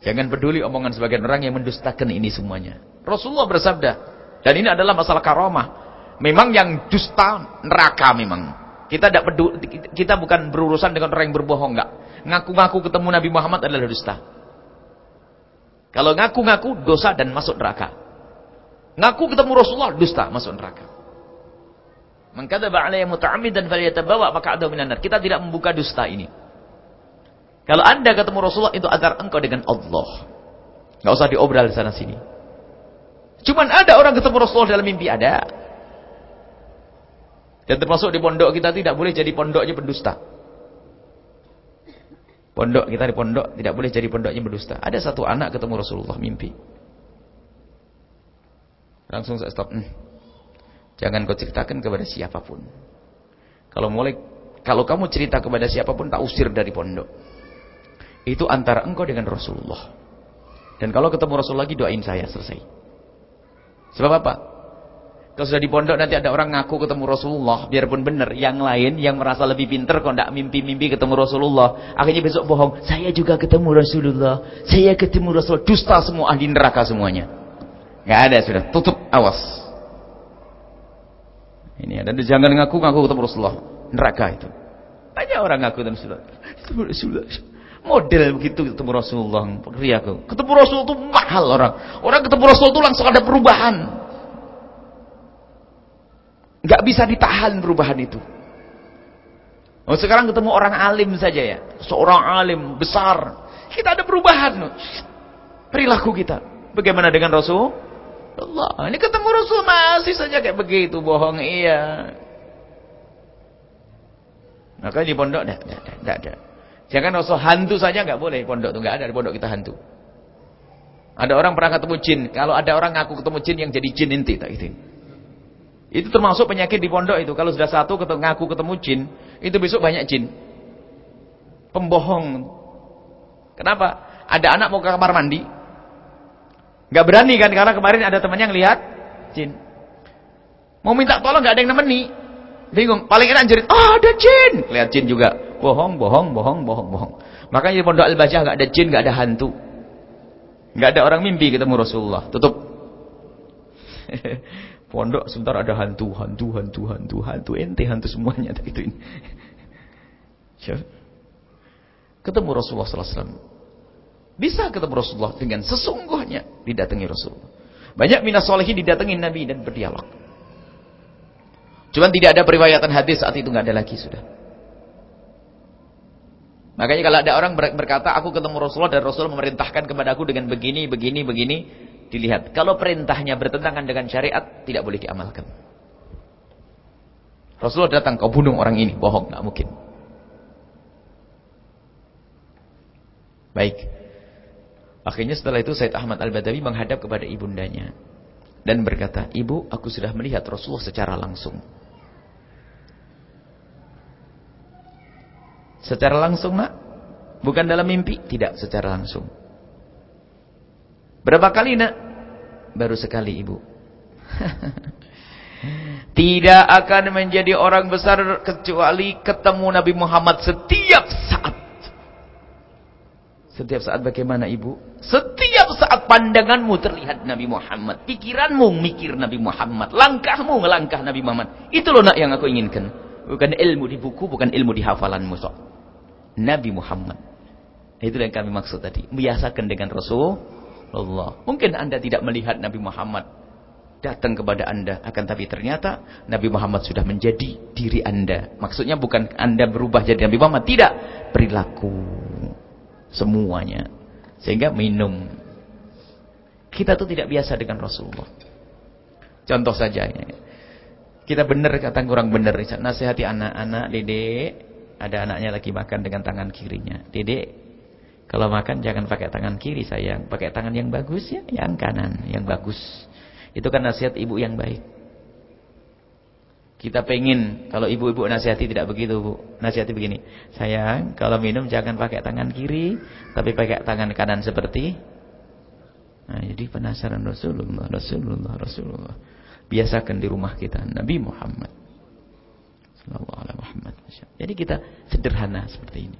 Jangan peduli omongan sebagian orang yang mendustakan ini semuanya. Rasulullah bersabda, dan ini adalah masalah karomah. Memang yang dusta neraka memang. Kita tidak peduli, kita bukan berurusan dengan orang yang berbohong enggak. Ngaku-ngaku ketemu Nabi Muhammad adalah dusta. Kalau ngaku-ngaku dosa dan masuk neraka. Ngaku ketemu Rasulullah dusta masuk neraka. Mengkadzaba alayya muta'ammidan falyatabawa maq'adahu minan nar. Kita tidak membuka dusta ini. Kalau Anda ketemu Rasulullah itu antara engkau dengan Allah. Enggak usah diobral di sana sini. Cuman ada orang ketemu Rasulullah dalam mimpi ada. Dan termasuk di pondok kita tidak boleh jadi pondoknya pendusta. Pondok kita di pondok tidak boleh jadi pondoknya pendusta. Ada satu anak ketemu Rasulullah mimpi. Langsung saya stop. Hmm. Jangan kau ceritakan kepada siapa pun. Kalau mulai kalau kamu cerita kepada siapa pun tak usir dari pondok. Itu antara engkau dengan Rasulullah. Dan kalau ketemu Rasulullah lagi doain saya selesai. Sebab apa? Kalau sudah di pondok nanti ada orang ngaku ketemu Rasulullah, biarpun benar, yang lain yang merasa lebih pintar kok tidak mimpi-mimpi ketemu Rasulullah, akhirnya besok bohong, saya juga ketemu Rasulullah, saya ketemu Rasul, dusta semua ahli neraka semuanya. Gak ada sudah, tutup, awas. Ini ada jangan ngaku-ngaku ketemu Rasulullah. Neraka itu. Banyak orang ngaku ketemu Rasulullah. Ketemu Rasulullah. Model begitu ketemu Rasulullah. aku. Ketemu Rasul itu mahal orang. Orang ketemu Rasul itu langsung ada perubahan. Gak bisa ditahan perubahan itu. Oh, sekarang ketemu orang alim saja ya. Seorang alim besar. Kita ada perubahan. Perilaku kita. Bagaimana dengan Rasul? Allah, ini ketemu Rasul masih saja kayak begitu, bohong iya. Maka di pondok enggak, enggak ada. Jangan Rasul hantu saja enggak boleh pondok itu enggak ada di pondok kita hantu. Ada orang pernah ketemu jin, kalau ada orang ngaku ketemu jin yang jadi jin inti tak itu. Itu termasuk penyakit di pondok itu. Kalau sudah satu ketemu, ngaku ketemu jin, itu besok banyak jin. Pembohong. Kenapa? Ada anak mau ke kamar mandi, Gak berani kan karena kemarin ada temannya yang lihat jin. Mau minta tolong gak ada yang nemeni. Bingung. Paling enak jerit, "Ah, ada jin." Lihat jin juga. Bohong, bohong, bohong, bohong, bohong. Makanya di Pondok Al-Bajah gak ada jin, gak ada hantu. Gak ada orang mimpi ketemu Rasulullah. Tutup. Pondok sebentar ada hantu, hantu, hantu, hantu, hantu. Ente hantu semuanya. Itu ini. Ketemu Rasulullah sallallahu alaihi wasallam. Bisa ketemu Rasulullah dengan sesungguhnya didatangi Rasulullah. Banyak minas solehin didatangi Nabi dan berdialog. Cuman tidak ada periwayatan hadis saat itu nggak ada lagi sudah. Makanya kalau ada orang berkata aku ketemu Rasulullah dan Rasulullah memerintahkan kepada aku dengan begini, begini, begini, dilihat. Kalau perintahnya bertentangan dengan syariat tidak boleh diamalkan. Rasulullah datang kau bunuh orang ini, bohong, nggak mungkin. Baik. Akhirnya setelah itu Said Ahmad Al-Badawi menghadap kepada ibundanya. Dan berkata, Ibu, aku sudah melihat Rasulullah secara langsung. Secara langsung, nak? Bukan dalam mimpi? Tidak, secara langsung. Berapa kali, nak? Baru sekali, Ibu. Tidak akan menjadi orang besar kecuali ketemu Nabi Muhammad setiap saat. Setiap saat bagaimana ibu? Setiap saat pandanganmu terlihat Nabi Muhammad. Pikiranmu mikir Nabi Muhammad. Langkahmu melangkah Nabi Muhammad. Itu loh nak yang aku inginkan. Bukan ilmu di buku, bukan ilmu di hafalanmu. So. Nabi Muhammad. Itu yang kami maksud tadi. Biasakan dengan Rasulullah. Mungkin anda tidak melihat Nabi Muhammad datang kepada anda. Akan tapi ternyata Nabi Muhammad sudah menjadi diri anda. Maksudnya bukan anda berubah jadi Nabi Muhammad. Tidak. Perilaku semuanya. Sehingga minum. Kita tuh tidak biasa dengan Rasulullah. Contoh saja ya. Kita benar kata kurang benar. Nasihati anak-anak, dedek. Ada anaknya lagi makan dengan tangan kirinya. Dedek, kalau makan jangan pakai tangan kiri sayang. Pakai tangan yang bagus ya. Yang kanan, yang bagus. Itu kan nasihat ibu yang baik. Kita pengen kalau ibu-ibu nasihati tidak begitu, Bu. Nasihati begini. Sayang, kalau minum jangan pakai tangan kiri, tapi pakai tangan kanan seperti Nah, jadi penasaran Rasulullah, Rasulullah, Rasulullah. Biasakan di rumah kita Nabi Muhammad Muhammad. Jadi kita sederhana seperti ini.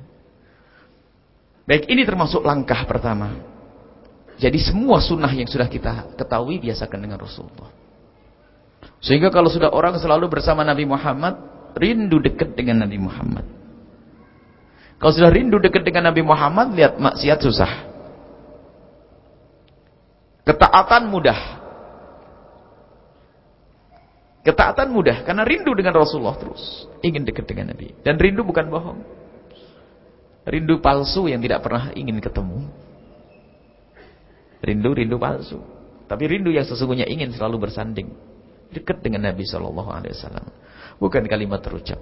Baik, ini termasuk langkah pertama. Jadi semua sunnah yang sudah kita ketahui biasakan dengan Rasulullah. Sehingga kalau sudah orang selalu bersama Nabi Muhammad, rindu dekat dengan Nabi Muhammad. Kalau sudah rindu dekat dengan Nabi Muhammad, lihat maksiat susah. Ketaatan mudah. Ketaatan mudah karena rindu dengan Rasulullah terus. Ingin dekat dengan Nabi. Dan rindu bukan bohong. Rindu palsu yang tidak pernah ingin ketemu. Rindu-rindu palsu. Tapi rindu yang sesungguhnya ingin selalu bersanding dekat dengan Nabi Shallallahu Alaihi Wasallam. Bukan kalimat terucap.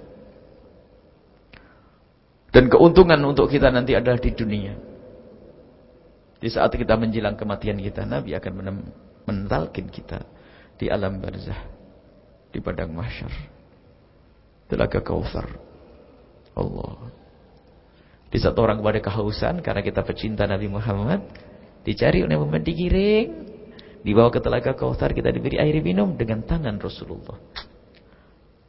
Dan keuntungan untuk kita nanti adalah di dunia. Di saat kita menjelang kematian kita, Nabi akan mentalkin kita di alam barzah, di padang mahsyar. Telaga Kautsar. Allah. Di saat orang kepada kehausan karena kita pecinta Nabi Muhammad, dicari oleh Muhammad digiring Dibawa ke telaga Kautsar kita diberi air minum dengan tangan Rasulullah.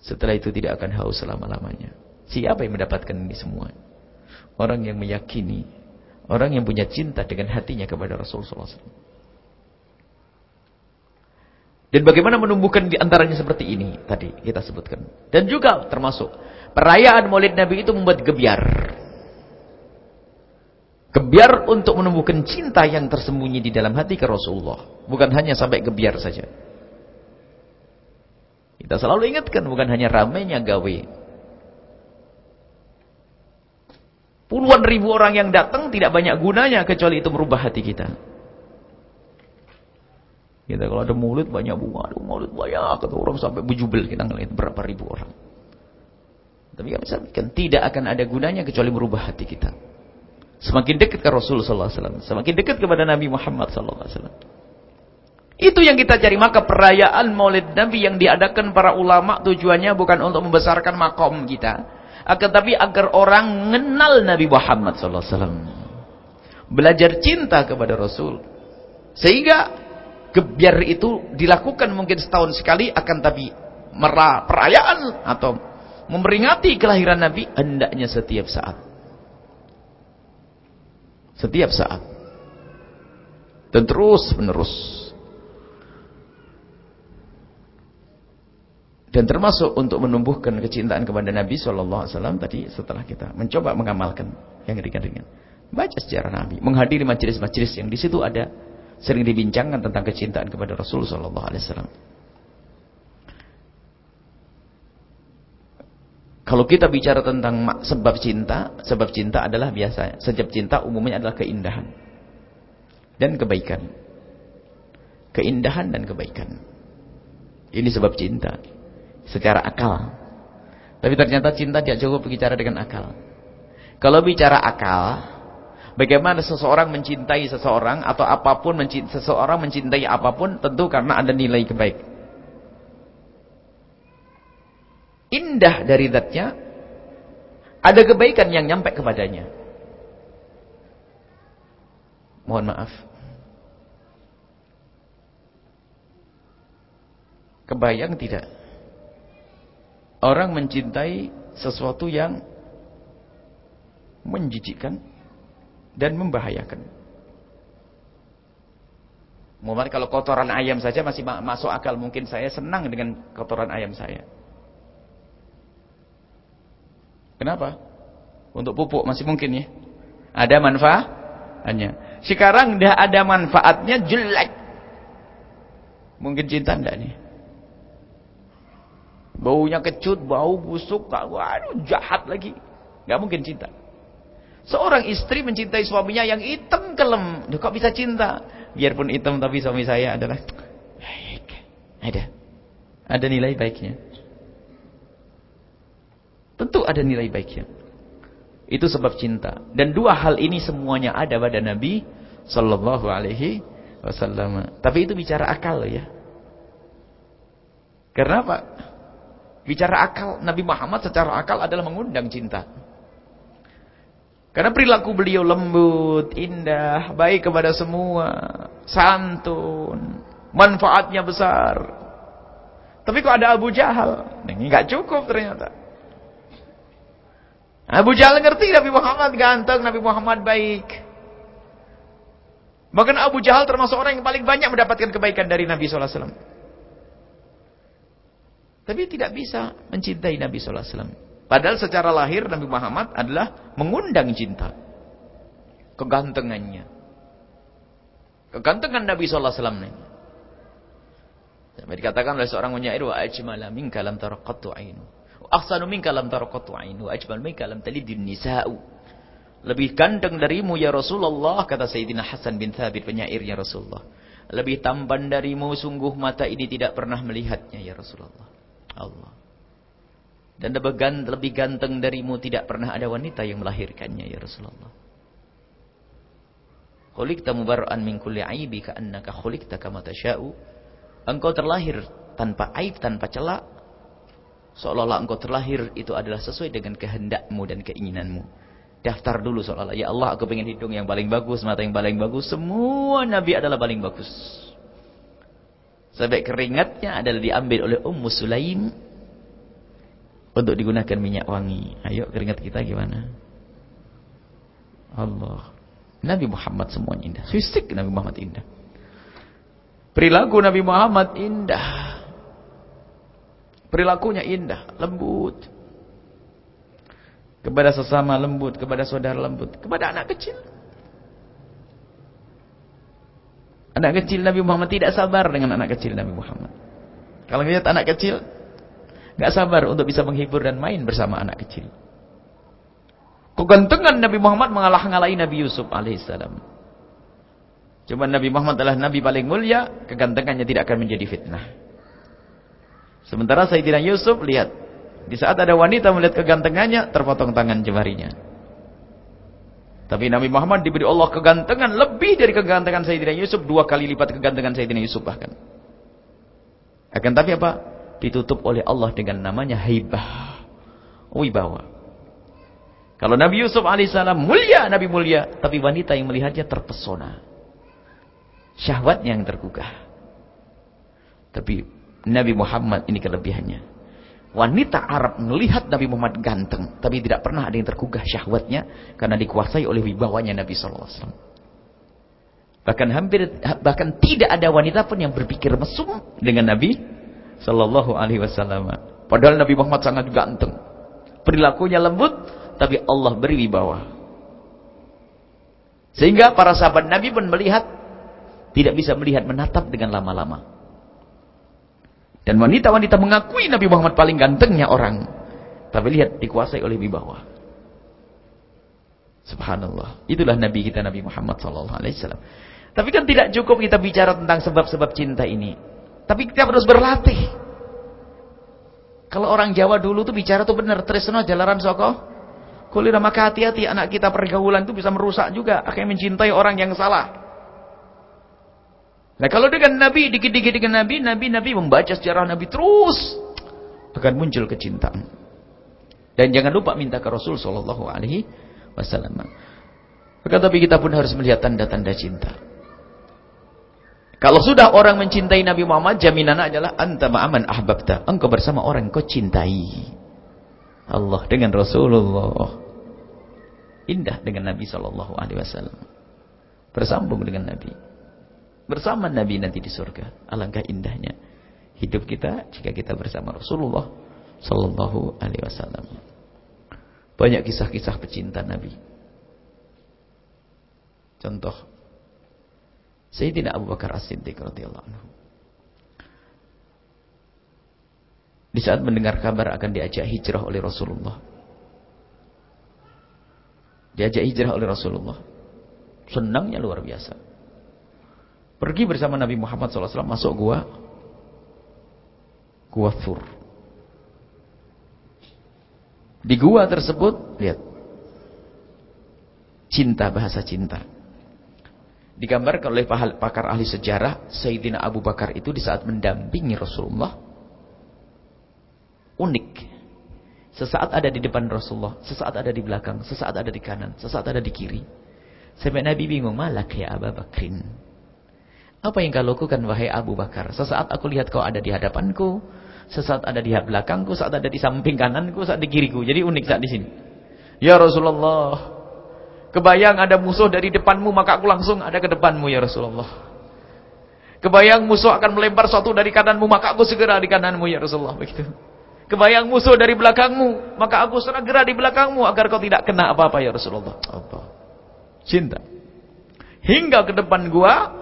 Setelah itu tidak akan haus selama-lamanya. Siapa yang mendapatkan ini semua? Orang yang meyakini, orang yang punya cinta dengan hatinya kepada Rasulullah SAW. Dan bagaimana menumbuhkan di antaranya seperti ini tadi kita sebutkan. Dan juga termasuk perayaan Maulid Nabi itu membuat gebiar. Gebiar untuk menumbuhkan cinta yang tersembunyi di dalam hati ke Rasulullah. Bukan hanya sampai gebiar saja. Kita selalu ingatkan bukan hanya ramainya gawe. Puluhan ribu orang yang datang tidak banyak gunanya kecuali itu merubah hati kita. Kita kalau ada mulut banyak bunga, ada mulut banyak, kata orang sampai bujubel kita ngelihat berapa ribu orang. Tapi kami sampaikan tidak akan ada gunanya kecuali merubah hati kita. Semakin dekat ke Rasul sallallahu alaihi wasallam, semakin dekat kepada Nabi Muhammad sallallahu alaihi wasallam. Itu yang kita cari maka perayaan Maulid Nabi yang diadakan para ulama tujuannya bukan untuk membesarkan makom kita, akan tapi agar orang mengenal Nabi Muhammad sallallahu alaihi wasallam. Belajar cinta kepada Rasul. Sehingga biar itu dilakukan mungkin setahun sekali akan tapi merah perayaan atau memperingati kelahiran Nabi hendaknya setiap saat. Setiap saat. Dan terus menerus. Dan termasuk untuk menumbuhkan kecintaan kepada Nabi Wasallam tadi setelah kita mencoba mengamalkan yang ringan-ringan, baca sejarah Nabi, menghadiri majelis-majelis yang di situ ada sering dibincangkan tentang kecintaan kepada Rasul sallallahu alaihi wasallam. Kalau kita bicara tentang sebab cinta, sebab cinta adalah biasa. Sebab cinta umumnya adalah keindahan dan kebaikan. Keindahan dan kebaikan. Ini sebab cinta secara akal. Tapi ternyata cinta tidak cukup bicara dengan akal. Kalau bicara akal, Bagaimana seseorang mencintai seseorang atau apa pun mencintai, seseorang mencintai apa pun tentu karena ada nilai kebaik. Indah dari zatnya ada kebaikan yang nyampe kepadanya. Mohon maaf. Kebayang tidak? Orang mencintai sesuatu yang menjijikkan dan membahayakan. Muhammad kalau kotoran ayam saja masih masuk akal, mungkin saya senang dengan kotoran ayam saya. Kenapa? Untuk pupuk masih mungkin ya. Ada manfaatnya. Sekarang dah ada manfaatnya jelek. Mungkin cinta enggak nih? Baunya kecut, bau busuk, waduh jahat lagi. Enggak mungkin cinta. Seorang istri mencintai suaminya yang hitam kelem. Duh, kok bisa cinta? Biarpun hitam tapi suami saya adalah baik. Ada. Ada nilai baiknya. Tentu ada nilai baiknya. Itu sebab cinta. Dan dua hal ini semuanya ada pada Nabi sallallahu alaihi wasallam. Tapi itu bicara akal ya. Karena apa? Bicara akal, Nabi Muhammad secara akal adalah mengundang cinta. Karena perilaku beliau lembut, indah, baik kepada semua, santun, manfaatnya besar. Tapi kok ada Abu Jahal? Ini nggak cukup ternyata. Abu Jahal ngerti Nabi Muhammad ganteng, Nabi Muhammad baik. Bahkan Abu Jahal termasuk orang yang paling banyak mendapatkan kebaikan dari Nabi SAW. Tapi tidak bisa mencintai Nabi SAW. Padahal secara lahir Nabi Muhammad adalah mengundang cinta. Kegantengannya. Kegantengan Nabi wasallam Sampai dikatakan oleh seorang penyair wa ajmala minka lam tarqatu ainu. Wa ahsanu minka lam tarqatu ainu. Wa ajmal minka lam talidun nisa'u. Lebih ganteng darimu ya Rasulullah kata Sayyidina Hasan bin Thabit penyairnya Rasulullah. Lebih tampan darimu sungguh mata ini tidak pernah melihatnya ya Rasulullah. Allah. Dan lebih ganteng darimu tidak pernah ada wanita yang melahirkannya ya Rasulullah. Khuliqta mubarra'an min kulli aibi ka'annaka khuliqta kama tasha'u. Engkau terlahir tanpa aib, tanpa celak. Seolah-olah engkau terlahir itu adalah sesuai dengan kehendakmu dan keinginanmu. Daftar dulu seolah-olah. Ya Allah aku ingin hidung yang paling bagus, mata yang paling bagus. Semua Nabi adalah paling bagus. Sampai keringatnya adalah diambil oleh Ummu Sulaim untuk digunakan minyak wangi. Ayo keringat kita gimana? Allah. Nabi Muhammad semuanya indah. Fisik Nabi Muhammad indah. Perilaku Nabi Muhammad indah. Perilakunya indah, lembut. Kepada sesama lembut, kepada saudara lembut, kepada anak kecil. Anak kecil Nabi Muhammad tidak sabar dengan anak kecil Nabi Muhammad. Kalau lihat anak kecil, Gak sabar untuk bisa menghibur dan main bersama anak kecil. Kegantengan Nabi Muhammad mengalah-ngalahi Nabi Yusuf alaihissalam. Cuma Nabi Muhammad adalah Nabi paling mulia, kegantengannya tidak akan menjadi fitnah. Sementara Sayyidina Yusuf, lihat. Di saat ada wanita melihat kegantengannya, terpotong tangan jemarinya. Tapi Nabi Muhammad diberi Allah kegantengan lebih dari kegantengan Sayyidina Yusuf. Dua kali lipat kegantengan Sayyidina Yusuf bahkan. Akan tapi apa? Ditutup oleh Allah dengan namanya haibah. Wibawa. Kalau Nabi Yusuf alaihissalam mulia, Nabi mulia. Tapi wanita yang melihatnya terpesona syahwatnya yang tergugah. Tapi Nabi Muhammad ini kelebihannya. Wanita Arab melihat Nabi Muhammad ganteng, tapi tidak pernah ada yang tergugah syahwatnya karena dikuasai oleh wibawanya Nabi wasallam. Bahkan hampir bahkan tidak ada wanita pun yang berpikir mesum dengan Nabi sallallahu alaihi wasallam. Padahal Nabi Muhammad sangat ganteng. Perilakunya lembut, tapi Allah beri wibawa. Sehingga para sahabat Nabi pun melihat tidak bisa melihat menatap dengan lama-lama. Dan wanita-wanita mengakui Nabi Muhammad paling gantengnya orang. Tapi lihat dikuasai oleh wibawa. Subhanallah. Itulah Nabi kita Nabi Muhammad wasallam. Tapi kan tidak cukup kita bicara tentang sebab-sebab cinta ini. Tapi kita harus berlatih. Kalau orang Jawa dulu tuh bicara tuh benar, tresno jalaran soko. Kulira maka hati-hati anak kita pergaulan itu bisa merusak juga, akhirnya mencintai orang yang salah. Nah kalau dengan Nabi, dikit-dikit dengan Nabi, Nabi-Nabi membaca sejarah Nabi terus akan muncul kecintaan. Dan jangan lupa minta ke Rasul Shallallahu Alaihi Wasallam. Maka tapi kita pun harus melihat tanda-tanda cinta. Kalau sudah orang mencintai Nabi Muhammad, jaminan adalah anta ma'aman ahbabta. Engkau bersama orang kau cintai. Allah dengan Rasulullah. Indah dengan Nabi Shallallahu Alaihi Wasallam. Bersambung dengan Nabi bersama Nabi nanti di surga. Alangkah indahnya hidup kita jika kita bersama Rasulullah sallallahu alaihi wasallam. Banyak kisah-kisah pecinta Nabi. Contoh Sayyidina Abu Bakar As-Siddiq radhiyallahu anhu. Di saat mendengar kabar akan diajak hijrah oleh Rasulullah. Diajak hijrah oleh Rasulullah. Senangnya luar biasa. Pergi bersama Nabi Muhammad SAW masuk gua. Gua Thur. Di gua tersebut, lihat. Cinta, bahasa cinta. Digambarkan oleh pakar ahli sejarah, Sayyidina Abu Bakar itu di saat mendampingi Rasulullah. Unik. Sesaat ada di depan Rasulullah, sesaat ada di belakang, sesaat ada di kanan, sesaat ada di kiri. Sampai Nabi bingung, malak ya Abu Bakrin. Apa yang kau lakukan wahai Abu Bakar? Sesaat aku lihat kau ada di hadapanku, sesaat ada di belakangku, saat ada di samping kananku, saat di kiriku. Jadi unik saat di sini. Ya Rasulullah, kebayang ada musuh dari depanmu maka aku langsung ada ke depanmu ya Rasulullah. Kebayang musuh akan melempar sesuatu dari kananmu maka aku segera di kananmu ya Rasulullah begitu. Kebayang musuh dari belakangmu maka aku segera di belakangmu agar kau tidak kena apa-apa ya Rasulullah. Apa? Cinta. Hingga ke depan gua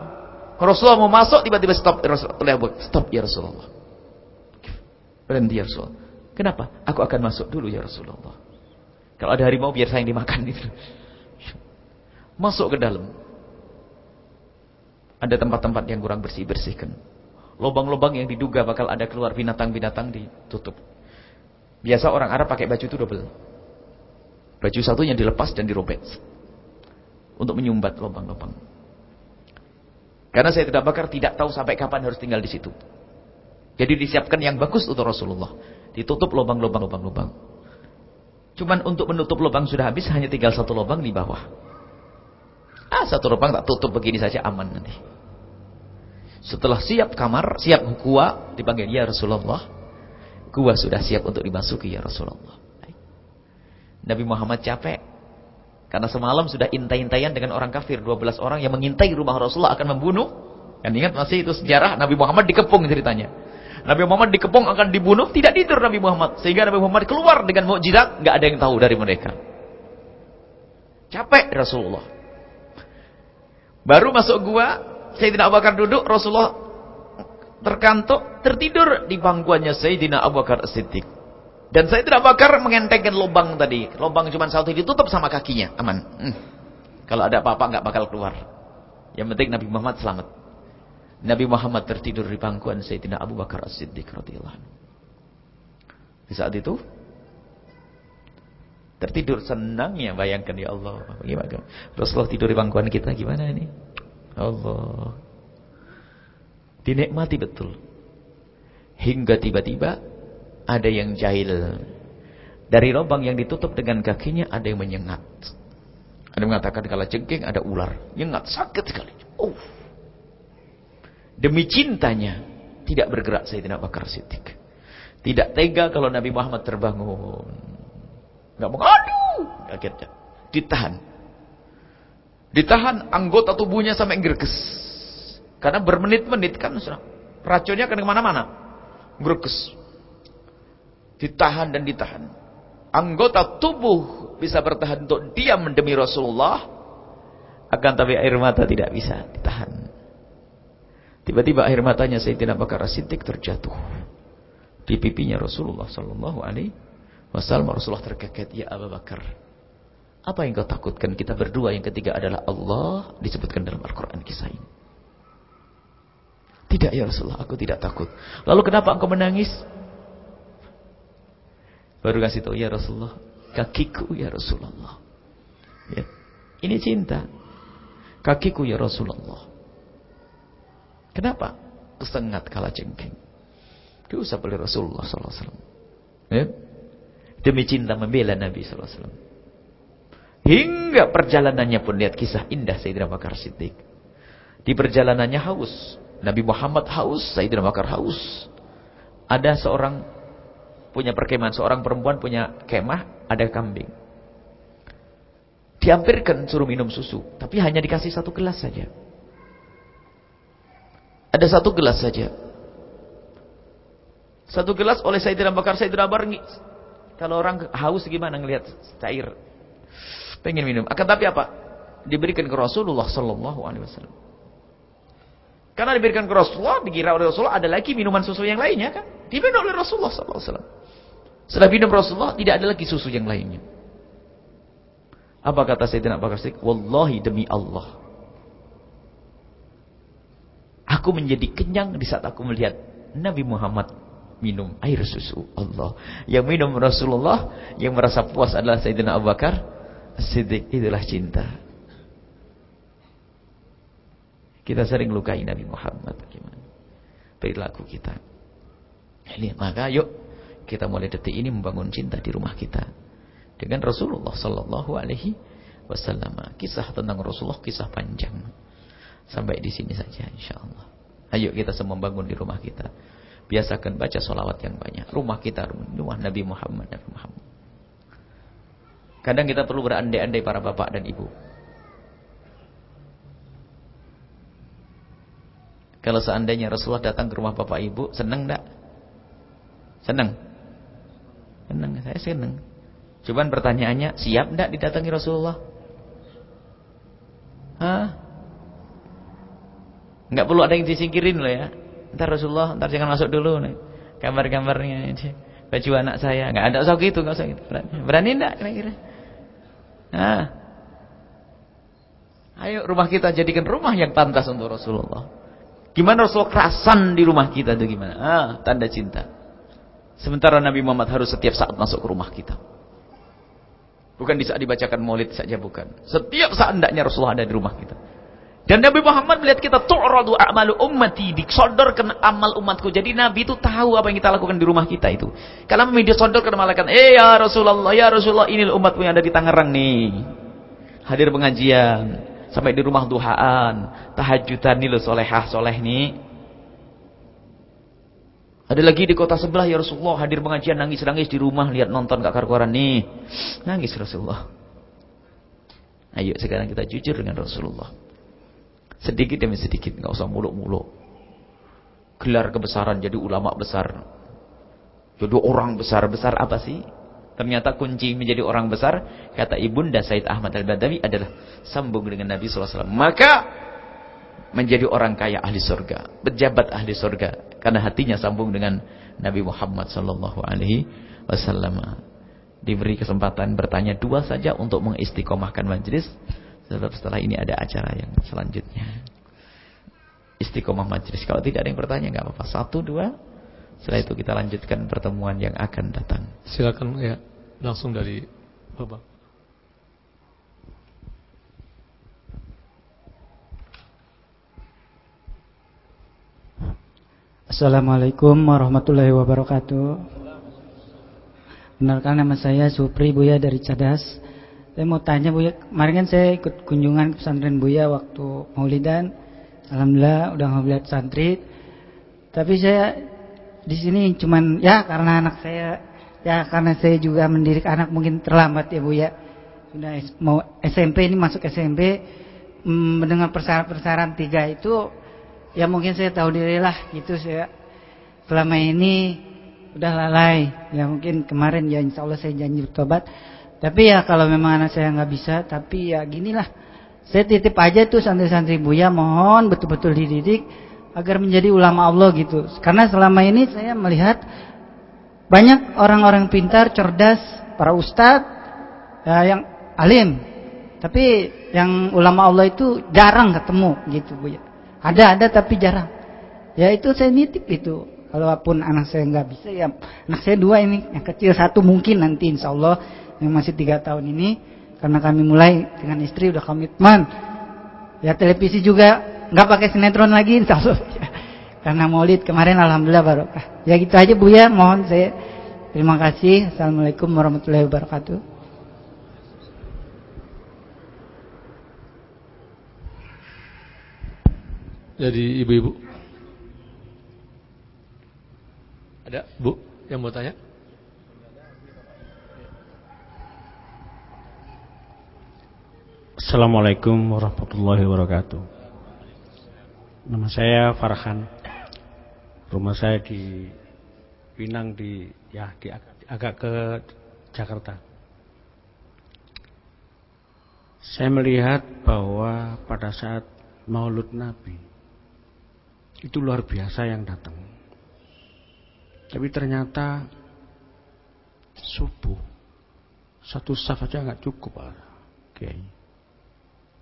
Rasulullah mau masuk tiba-tiba stop ya Rasulullah. Stop ya Rasulullah. Berhenti ya Rasulullah. Kenapa? Aku akan masuk dulu ya Rasulullah. Kalau ada harimau biar saya yang dimakan itu. Masuk ke dalam. Ada tempat-tempat yang kurang bersih-bersihkan. Lubang-lubang yang diduga bakal ada keluar binatang-binatang ditutup. Biasa orang Arab pakai baju itu double. Baju satunya dilepas dan dirobek. Untuk menyumbat lubang-lubang. Karena saya tidak bakar tidak tahu sampai kapan harus tinggal di situ. Jadi disiapkan yang bagus untuk Rasulullah. Ditutup lubang-lubang lubang-lubang. Cuman untuk menutup lubang sudah habis hanya tinggal satu lubang di bawah. Ah, satu lubang tak tutup begini saja aman nanti. Setelah siap kamar, siap gua, dipanggil ya Rasulullah. Gua sudah siap untuk dimasuki ya Rasulullah. Nabi Muhammad capek karena semalam sudah intai-intaian dengan orang kafir. 12 orang yang mengintai rumah Rasulullah akan membunuh. Kan ingat masih itu sejarah Nabi Muhammad dikepung ceritanya. Nabi Muhammad dikepung akan dibunuh, tidak tidur Nabi Muhammad. Sehingga Nabi Muhammad keluar dengan mukjizat, nggak ada yang tahu dari mereka. Capek Rasulullah. Baru masuk gua, Sayyidina Abu Bakar duduk, Rasulullah terkantuk, tertidur di bangkuannya Sayyidina Abu Bakar As-Siddiq. Dan saya tidak bakar mengentengkan lubang tadi. Lubang cuma satu ditutup sama kakinya, aman. Hmm. Kalau ada apa-apa nggak bakal keluar. Yang penting Nabi Muhammad selamat. Nabi Muhammad tertidur di pangkuan Sayyidina Abu Bakar As-Siddiq radhiyallahu Di saat itu tertidur senangnya bayangkan ya Allah. Bagaimana? Rasulullah tidur di pangkuan kita gimana ini? Allah. Dinikmati betul. Hingga tiba-tiba ada yang jahil. Dari lubang yang ditutup dengan kakinya ada yang menyengat. Ada yang mengatakan kalau jengking ada ular. Nyengat sakit sekali. Oh. Demi cintanya tidak bergerak Sayyidina Bakar Siddiq. Tidak tega kalau Nabi Muhammad terbangun. Enggak mau aduh, akhirnya ditahan. Ditahan anggota tubuhnya sampai gerges. Karena bermenit-menit kan racunnya akan ke mana-mana. Gerges. Ditahan dan ditahan. Anggota tubuh bisa bertahan untuk diam demi Rasulullah. Akan tapi air mata tidak bisa ditahan. Tiba-tiba air matanya Sayyidina Bakar Siddiq terjatuh di pipinya Rasulullah sallallahu alaihi wasallam. Rasulullah terkeket, "Ya Abu Bakar, apa yang kau takutkan? Kita berdua yang ketiga adalah Allah disebutkan dalam Al-Qur'an kisah ini." Tidak ya Rasulullah, aku tidak takut. Lalu kenapa engkau menangis? Baru kasih tahu, ya Rasulullah, kakiku ya Rasulullah. Ya. Ini cinta. Kakiku ya Rasulullah. Kenapa? Kesengat kala jengking. Diusap oleh Rasulullah SAW. Ya? Demi cinta membela Nabi SAW. Hingga perjalanannya pun lihat kisah indah Sayyidina Bakar Siddiq. Di perjalanannya haus. Nabi Muhammad haus, Sayyidina Bakar haus. Ada seorang punya perkemahan, seorang perempuan punya kemah, ada kambing. Diampirkan suruh minum susu, tapi hanya dikasih satu gelas saja. Ada satu gelas saja. Satu gelas oleh Sayyidina Bakar Sayyidina Bakar kalau orang haus gimana ngelihat cair? Pengen minum. Akan tapi apa? Diberikan ke Rasulullah sallallahu alaihi wasallam. Karena diberikan ke Rasulullah dikira oleh Rasulullah ada lagi minuman susu yang lainnya kan? Diminum oleh Rasulullah sallallahu alaihi wasallam. Setelah minum Rasulullah tidak ada lagi susu yang lainnya. Apa kata Sayyidina Bakar Siddiq? Wallahi demi Allah. Aku menjadi kenyang di saat aku melihat Nabi Muhammad minum air susu Allah. Yang minum Rasulullah, yang merasa puas adalah Sayyidina Abu Bakar. Siddiq itulah cinta. Kita sering lukai Nabi Muhammad bagaimana? Perilaku kita. Ini maka yuk kita mulai detik ini membangun cinta di rumah kita dengan Rasulullah sallallahu alaihi wasallam. Kisah tentang Rasulullah kisah panjang. Sampai di sini saja insyaallah. Ayo kita semua bangun di rumah kita. Biasakan baca solawat yang banyak. Rumah kita, rumah Nabi Muhammad. Nabi Muhammad. Kadang kita perlu berandai-andai para bapak dan ibu. Kalau seandainya Rasulullah datang ke rumah bapak ibu, senang tak? Senang? Senang, saya senang. Cuman pertanyaannya, siap tak didatangi Rasulullah? Hah? Enggak perlu ada yang disingkirin loh ya. Ntar Rasulullah, ntar jangan masuk dulu nih. Gambar-gambarnya baju anak saya. Enggak ada usah gitu, enggak usah gitu. Berani, enggak kira-kira? Nah. Ayo rumah kita jadikan rumah yang pantas untuk Rasulullah. Gimana Rasulullah kerasan di rumah kita itu gimana? Ah, tanda cinta. Sementara Nabi Muhammad harus setiap saat masuk ke rumah kita. Bukan di saat dibacakan maulid saja bukan. Setiap saat hendaknya Rasulullah ada di rumah kita. Dan Nabi Muhammad melihat kita tu'radu a'malu ummati, disodorkan amal umatku. Jadi Nabi itu tahu apa yang kita lakukan di rumah kita itu. Kalau Nabi disodorkan malaikat, "Eh ya Rasulullah, ya Rasulullah, ini umatmu yang ada di Tangerang nih." Hadir pengajian, sampai di rumah duhaan, tahajudan nih lo solehah soleh nih. Ada lagi di kota sebelah ya Rasulullah hadir pengajian nangis-nangis di rumah lihat nonton gak karuan nih. Nangis Rasulullah. Ayo sekarang kita jujur dengan Rasulullah. Sedikit demi sedikit, nggak usah muluk-muluk. Gelar kebesaran jadi ulama besar. Jadi orang besar-besar apa sih? Ternyata kunci menjadi orang besar, kata Ibunda Said Ahmad Al-Badawi adalah sambung dengan Nabi SAW. Maka menjadi orang kaya ahli surga, pejabat ahli surga karena hatinya sambung dengan Nabi Muhammad wasallam. Diberi kesempatan bertanya dua saja untuk mengistiqomahkan majlis Sebab setelah ini ada acara yang selanjutnya. Istiqomah majlis. Kalau tidak ada yang bertanya nggak apa-apa. Satu, dua. Setelah itu kita lanjutkan pertemuan yang akan datang. Silakan ya, langsung dari Bapak. Assalamualaikum warahmatullahi wabarakatuh. Benarkan nama saya Supri Buya dari Cadas. Saya mau tanya Buya, kemarin kan saya ikut kunjungan ke pesantren Buya waktu Maulidan. Alhamdulillah udah ngeliat santri. Tapi saya di sini cuman ya karena anak saya ya karena saya juga mendidik anak mungkin terlambat ya Bu ya. Sudah mau SMP ini masuk SMP mm, mendengar persyaratan tiga itu ya mungkin saya tahu diri lah gitu saya selama ini udah lalai ya mungkin kemarin ya insya Allah saya janji bertobat tapi ya kalau memang anak saya nggak bisa tapi ya ginilah saya titip aja tuh santri-santri Buya mohon betul-betul dididik agar menjadi ulama Allah gitu. Karena selama ini saya melihat banyak orang-orang pintar, cerdas, para ustadz ya, yang alim. Tapi yang ulama Allah itu jarang ketemu gitu Bu ya. Ada ada tapi jarang. Ya itu saya nitip itu. Kalaupun anak saya nggak bisa ya anak saya dua ini yang kecil satu mungkin nanti insya Allah yang masih tiga tahun ini karena kami mulai dengan istri udah komitmen. Ya televisi juga nggak pakai sinetron lagi insya Allah. Karena maulid kemarin alhamdulillah barokah. Ya gitu aja Bu ya mohon saya terima kasih. Assalamualaikum warahmatullahi wabarakatuh. Jadi ibu-ibu. Ada Bu yang mau tanya Assalamualaikum warahmatullahi wabarakatuh Nama saya Farhan. Rumah saya di Pinang di ya di agak ke Jakarta. Saya melihat bahwa pada saat Maulud Nabi itu luar biasa yang datang. Tapi ternyata subuh satu saf aja nggak cukup, Pak.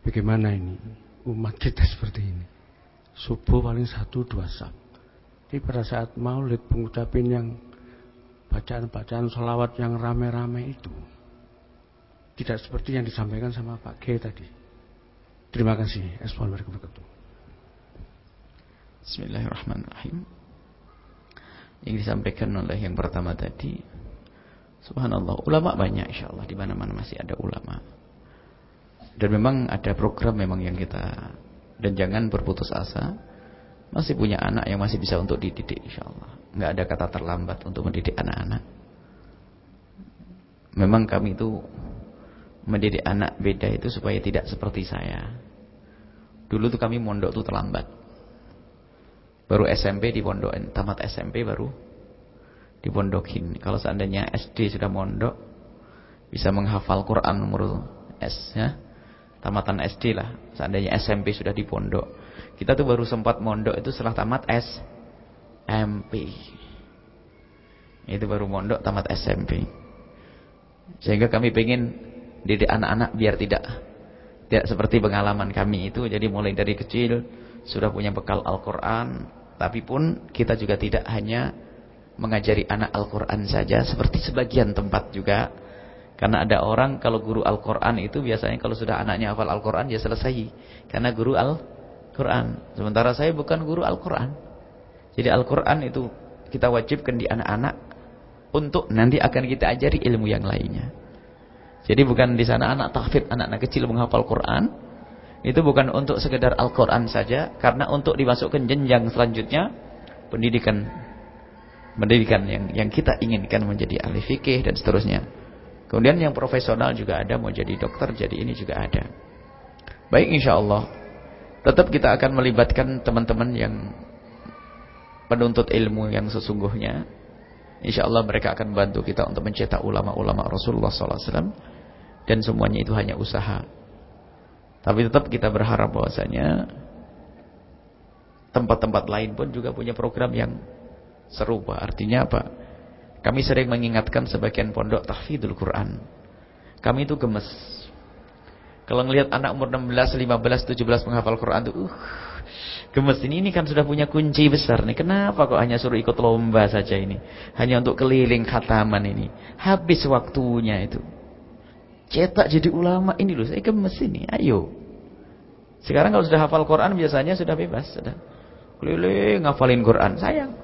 Bagaimana ini umat kita seperti ini? Subuh paling satu dua sab. Tapi pada saat maulid pengucapin yang bacaan-bacaan sholawat yang rame-rame itu tidak seperti yang disampaikan sama Pak G tadi. Terima kasih. Assalamualaikum warahmatullahi Bismillahirrahmanirrahim. Yang disampaikan oleh yang pertama tadi, Subhanallah, ulama banyak insya Allah di mana-mana masih ada ulama. Dan memang ada program memang yang kita dan jangan berputus asa. Masih punya anak yang masih bisa untuk dididik insyaallah. Enggak ada kata terlambat untuk mendidik anak-anak. Memang kami itu mendidik anak beda itu supaya tidak seperti saya. Dulu tuh kami mondok tuh terlambat. Baru SMP di pondokin, tamat SMP baru dipondokin. Kalau seandainya SD sudah mondok bisa menghafal Quran nomor S ya tamatan SD lah. Seandainya SMP sudah di pondok. Kita tuh baru sempat mondok itu setelah tamat SMP. Itu baru mondok tamat SMP. Sehingga kami pengen didik anak-anak biar tidak tidak seperti pengalaman kami itu. Jadi mulai dari kecil sudah punya bekal Al-Quran. Tapi pun kita juga tidak hanya mengajari anak Al-Quran saja. Seperti sebagian tempat juga karena ada orang kalau guru Al-Quran itu biasanya kalau sudah anaknya hafal Al-Quran ya selesai. Karena guru Al-Quran. Sementara saya bukan guru Al-Quran. Jadi Al-Quran itu kita wajibkan di anak-anak untuk nanti akan kita ajari ilmu yang lainnya. Jadi bukan di sana anak tahfidz, anak-anak kecil menghafal Quran. Itu bukan untuk sekedar Al-Quran saja. Karena untuk dimasukkan jenjang selanjutnya. Pendidikan. Pendidikan yang yang kita inginkan menjadi ahli fikih dan seterusnya. Kemudian yang profesional juga ada, mau jadi dokter, jadi ini juga ada. Baik insya Allah. Tetap kita akan melibatkan teman-teman yang penuntut ilmu yang sesungguhnya. Insya Allah mereka akan bantu kita untuk mencetak ulama-ulama Rasulullah SAW. Dan semuanya itu hanya usaha. Tapi tetap kita berharap bahwasanya tempat-tempat lain pun juga punya program yang serupa. Artinya apa? Kami sering mengingatkan sebagian pondok tahfidul Quran. Kami itu gemes. Kalau ngelihat anak umur 16, 15, 17 menghafal Quran tuh, uh, gemes ini. Ini kan sudah punya kunci besar nih. Kenapa kok hanya suruh ikut lomba saja ini? Hanya untuk keliling khataman ini. Habis waktunya itu. Cetak jadi ulama ini loh, saya gemes ini. Ayo. Sekarang kalau sudah hafal Quran biasanya sudah bebas, sudah. Keliling ngafalin Quran, sayang.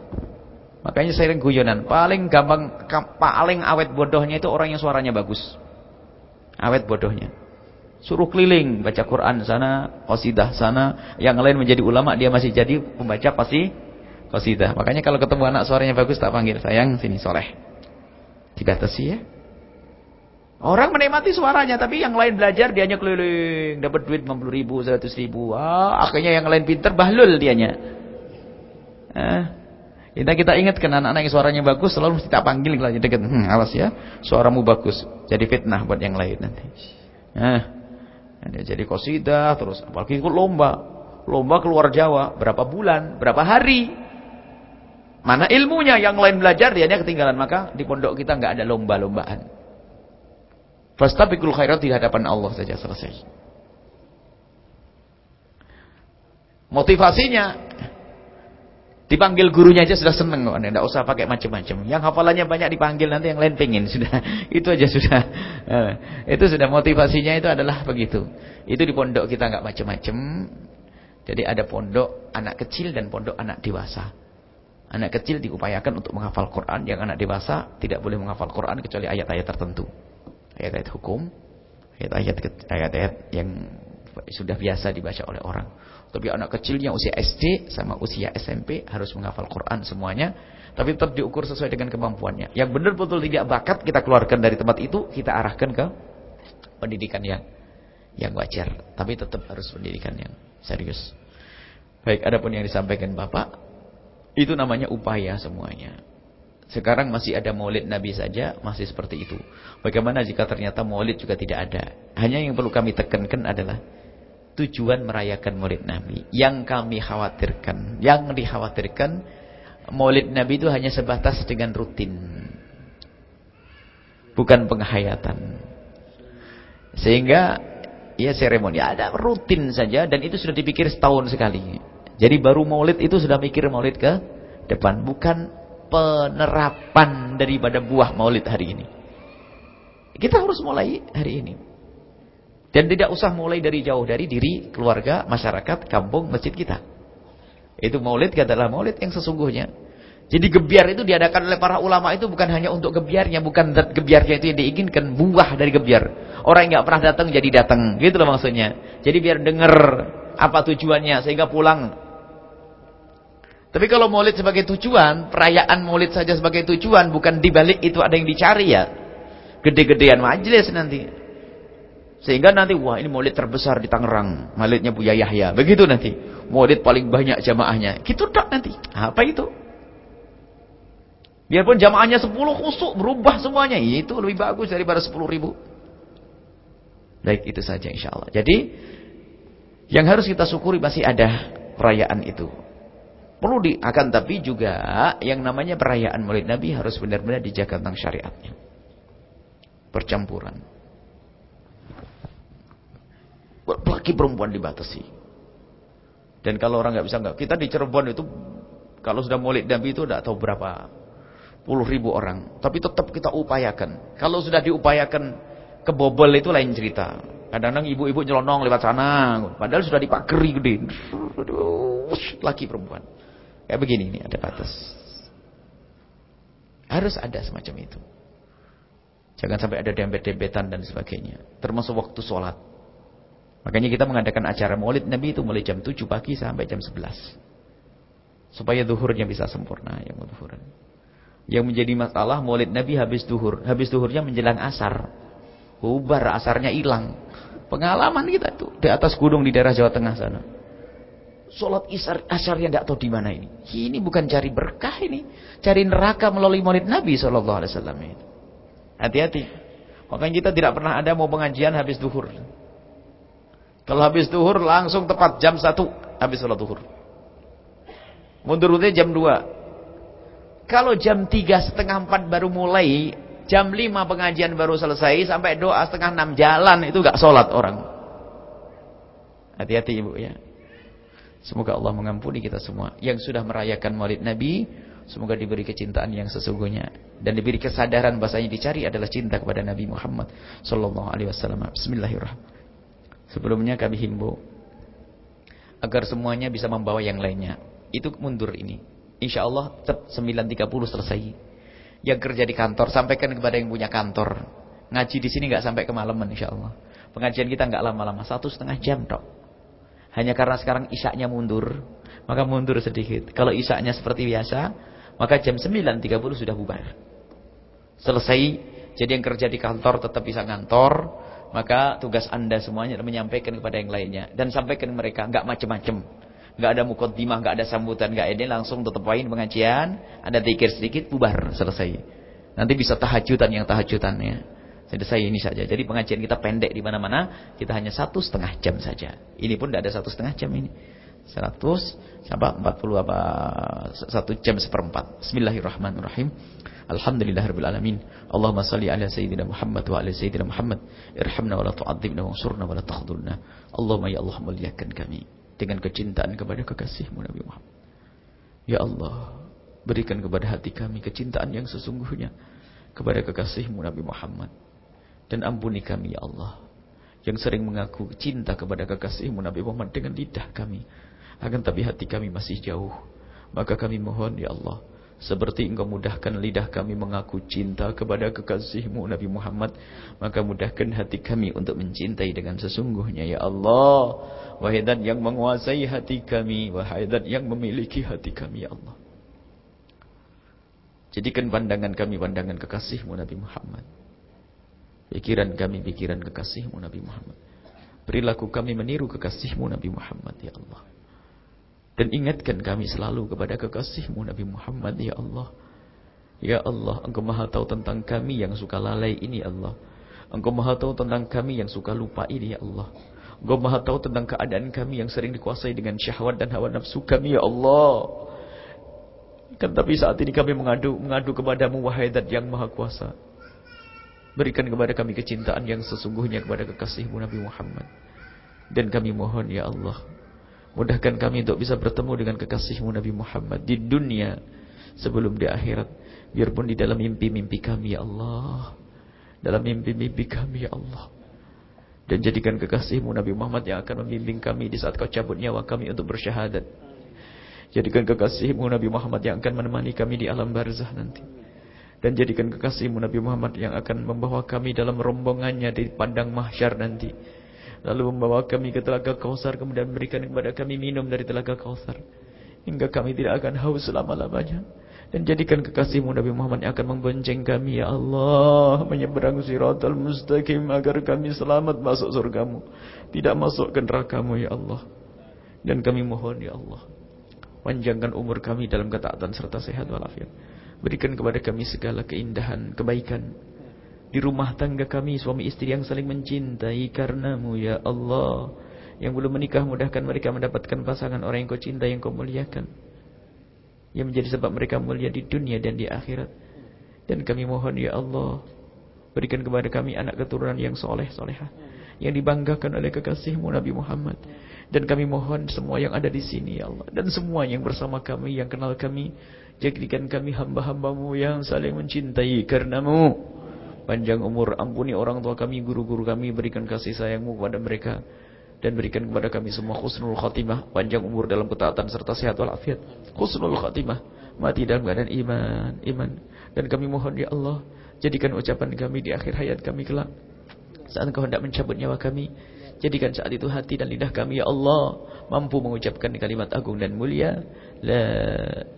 Makanya saya guyonan, paling gampang paling awet bodohnya itu orang yang suaranya bagus. Awet bodohnya. Suruh keliling baca Quran sana, qasidah sana, yang lain menjadi ulama dia masih jadi pembaca pasti qasidah. Makanya kalau ketemu anak suaranya bagus tak panggil, sayang sini soleh. Dibatasi ya. Orang menikmati suaranya tapi yang lain belajar dia hanya keliling, dapat duit 50 ribu, 100 ribu. Ah, akhirnya yang lain pinter bahlul dianya. Ah, kita kita ingatkan anak-anak yang suaranya bagus selalu mesti tak panggil kalau dekat. Hmm, awas ya, suaramu bagus. Jadi fitnah buat yang lain nanti. Ah. Dia jadi kosidah terus apalagi ikut lomba. Lomba keluar Jawa berapa bulan, berapa hari. Mana ilmunya yang lain belajar dia ketinggalan maka di pondok kita nggak ada lomba-lombaan. Fastabiqul khairat di hadapan Allah saja selesai. Motivasinya Dipanggil gurunya aja sudah seneng kok. Tidak usah pakai macam-macam. Yang hafalannya banyak dipanggil nanti yang lain pengen. Sudah. Itu aja sudah. Eh, itu sudah motivasinya itu adalah begitu. Itu di pondok kita nggak macam-macam. Jadi ada pondok anak kecil dan pondok anak dewasa. Anak kecil diupayakan untuk menghafal Quran. Yang anak dewasa tidak boleh menghafal Quran kecuali ayat-ayat tertentu. Ayat-ayat hukum. Ayat-ayat yang sudah biasa dibaca oleh orang. Tapi anak kecilnya usia SD sama usia SMP harus menghafal Quran semuanya. Tapi tetap diukur sesuai dengan kemampuannya. Yang benar betul tidak bakat kita keluarkan dari tempat itu, kita arahkan ke pendidikan yang yang wajar. Tapi tetap harus pendidikan yang serius. Baik, ada pun yang disampaikan Bapak, itu namanya upaya semuanya. Sekarang masih ada maulid Nabi saja, masih seperti itu. Bagaimana jika ternyata maulid juga tidak ada? Hanya yang perlu kami tekankan adalah tujuan merayakan maulid Nabi. Yang kami khawatirkan, yang dikhawatirkan maulid Nabi itu hanya sebatas dengan rutin. Bukan penghayatan. Sehingga ya seremoni ada rutin saja dan itu sudah dipikir setahun sekali. Jadi baru maulid itu sudah mikir maulid ke depan, bukan penerapan daripada buah maulid hari ini. Kita harus mulai hari ini. Dan tidak usah mulai dari jauh dari diri, keluarga, masyarakat, kampung, masjid kita. Itu maulid adalah maulid yang sesungguhnya. Jadi gebiar itu diadakan oleh para ulama itu bukan hanya untuk gebiarnya, bukan zat gebiarnya itu yang diinginkan, buah dari gebiar. Orang yang nggak pernah datang jadi datang, gitu loh maksudnya. Jadi biar dengar apa tujuannya sehingga pulang. Tapi kalau maulid sebagai tujuan, perayaan maulid saja sebagai tujuan, bukan dibalik itu ada yang dicari ya. Gede-gedean majelis nanti. Sehingga nanti wah ini maulid terbesar di Tangerang, maulidnya Buya Yahya. Begitu nanti. Maulid paling banyak jamaahnya. Gitu tak nanti. Apa itu? Biarpun jamaahnya 10 khusuk berubah semuanya, itu lebih bagus daripada 10 ribu. Baik itu saja insya Allah. Jadi yang harus kita syukuri masih ada perayaan itu. Perlu di akan tapi juga yang namanya perayaan Maulid Nabi harus benar-benar dijaga tentang syariatnya. Percampuran laki perempuan dibatasi. Dan kalau orang nggak bisa nggak, kita di Cirebon itu kalau sudah Maulid Nabi itu tidak tahu berapa puluh ribu orang, tapi tetap kita upayakan. Kalau sudah diupayakan kebobol itu lain cerita. Kadang-kadang ibu-ibu nyelonong lewat sana, padahal sudah dipageri gede. laki perempuan. Kayak begini ini ada batas. Harus ada semacam itu. Jangan sampai ada dempet-dempetan dan sebagainya. Termasuk waktu sholat. Makanya kita mengadakan acara maulid Nabi itu mulai jam 7 pagi sampai jam 11. Supaya duhurnya bisa sempurna. Yang, duhuran. yang menjadi masalah maulid Nabi habis duhur. Habis duhurnya menjelang asar. Hubar asarnya hilang. Pengalaman kita itu. Di atas gunung di daerah Jawa Tengah sana. Sholat isar, asarnya tidak tahu di mana ini. Ini bukan cari berkah ini. Cari neraka melalui maulid Nabi SAW. Hati-hati. Makanya kita tidak pernah ada mau pengajian habis duhur. Kalau habis duhur langsung tepat jam 1 habis sholat duhur. Mundurnya jam 2. Kalau jam 3 setengah 4 baru mulai, jam 5 pengajian baru selesai, sampai doa setengah 6 jalan itu gak sholat orang. Hati-hati Ibu ya. Semoga Allah mengampuni kita semua yang sudah merayakan Maulid Nabi, semoga diberi kecintaan yang sesungguhnya dan diberi kesadaran bahasanya dicari adalah cinta kepada Nabi Muhammad sallallahu alaihi wasallam. Bismillahirrahmanirrahim. Sebelumnya kami himbau agar semuanya bisa membawa yang lainnya. Itu mundur ini. Insya Allah 9.30 selesai. Yang kerja di kantor sampaikan kepada yang punya kantor. Ngaji di sini nggak sampai kemalaman insya Allah. Pengajian kita nggak lama-lama, satu setengah jam dok. Hanya karena sekarang isaknya mundur, maka mundur sedikit. Kalau isaknya seperti biasa, maka jam 9.30 sudah bubar. Selesai, jadi yang kerja di kantor tetap bisa ngantor, maka tugas anda semuanya adalah menyampaikan kepada yang lainnya. Dan sampaikan mereka, nggak macam-macam. nggak ada mukaddimah, nggak ada sambutan, nggak ini langsung tutup poin pengajian, ada tikir sedikit, bubar, selesai. Nanti bisa tahajudan yang tahajudannya. Selesai ini saja. Jadi pengajian kita pendek di mana-mana. Kita hanya satu setengah jam saja. Ini pun tidak ada satu setengah jam ini. Seratus sampai empat puluh apa satu jam seperempat. Bismillahirrahmanirrahim. Alhamdulillahirabbil alamin. Allahumma salli ala sayyidina Muhammad wa ala sayyidina Muhammad. Irhamna wa la tu'adzibna wa ansurna wa la. Allahumma ya Allah muliakan kami dengan kecintaan kepada kekasihmu Nabi Muhammad. Ya Allah, berikan kepada hati kami kecintaan yang sesungguhnya kepada kekasihmu Nabi Muhammad. Dan ampuni kami ya Allah. Yang sering mengaku cinta kepada kekasihmu Nabi Muhammad dengan lidah kami. Akan tapi hati kami masih jauh. Maka kami mohon ya Allah. Seperti engkau mudahkan lidah kami mengaku cinta kepada kekasihmu Nabi Muhammad. Maka mudahkan hati kami untuk mencintai dengan sesungguhnya ya Allah. Wahidat yang menguasai hati kami. Wahidat yang memiliki hati kami ya Allah. Jadikan pandangan kami pandangan kekasihmu Nabi Muhammad. Pikiran kami pikiran kekasihmu Nabi Muhammad. Perilaku kami meniru kekasihmu Nabi Muhammad ya Allah. Dan ingatkan kami selalu kepada kekasihmu Nabi Muhammad ya Allah. Ya Allah, Engkau maha tahu tentang kami yang suka lalai ini ya Allah. Engkau maha tahu tentang kami yang suka lupa ini ya Allah. Engkau maha tahu tentang keadaan kami yang sering dikuasai dengan syahwat dan hawa nafsu kami ya Allah. Kan tapi saat ini kami mengadu mengadu kepadamu wahai dat yang maha kuasa. Berikan kepada kami kecintaan yang sesungguhnya kepada kekasihmu Nabi Muhammad. Dan kami mohon ya Allah. Mudahkan kami untuk bisa bertemu dengan kekasihmu Nabi Muhammad. Di dunia sebelum di akhirat. Biarpun di dalam mimpi-mimpi kami ya Allah. Dalam mimpi-mimpi kami ya Allah. Dan jadikan kekasihmu Nabi Muhammad yang akan membimbing kami di saat kau cabut nyawa kami untuk bersyahadat. Jadikan kekasihmu Nabi Muhammad yang akan menemani kami di alam barzah nanti. Dan jadikan kekasihmu Nabi Muhammad yang akan membawa kami dalam rombongannya di pandang mahsyar nanti. Lalu membawa kami ke telaga kausar kemudian berikan kepada kami minum dari telaga kausar. Hingga kami tidak akan haus selama-lamanya. Dan jadikan kekasihmu Nabi Muhammad yang akan membonceng kami ya Allah. Menyeberang siratal mustaqim agar kami selamat masuk surgamu. Tidak masuk ke nerakamu ya Allah. Dan kami mohon ya Allah. Panjangkan umur kami dalam ketaatan serta sehat walafiat. Berikan kepada kami segala keindahan, kebaikan. Di rumah tangga kami, suami istri yang saling mencintai karenamu, ya Allah. Yang belum menikah, mudahkan mereka mendapatkan pasangan orang yang kau cintai, yang kau muliakan. Yang menjadi sebab mereka mulia di dunia dan di akhirat. Dan kami mohon, ya Allah. Berikan kepada kami anak keturunan yang soleh, solehah. Yang dibanggakan oleh kekasihmu Nabi Muhammad. Dan kami mohon semua yang ada di sini, ya Allah. Dan semua yang bersama kami, yang kenal kami. Jadikan kami hamba-hambamu yang saling mencintai karenamu. Panjang umur, ampuni orang tua kami, guru-guru kami, berikan kasih sayangmu kepada mereka. Dan berikan kepada kami semua khusnul khatimah, panjang umur dalam ketaatan serta sehat walafiat. Khusnul khatimah, mati dalam keadaan iman, iman. Dan kami mohon ya Allah, jadikan ucapan kami di akhir hayat kami kelak. Saat engkau hendak mencabut nyawa kami, Jadikan saat itu hati dan lidah kami ya Allah mampu mengucapkan kalimat agung dan mulia la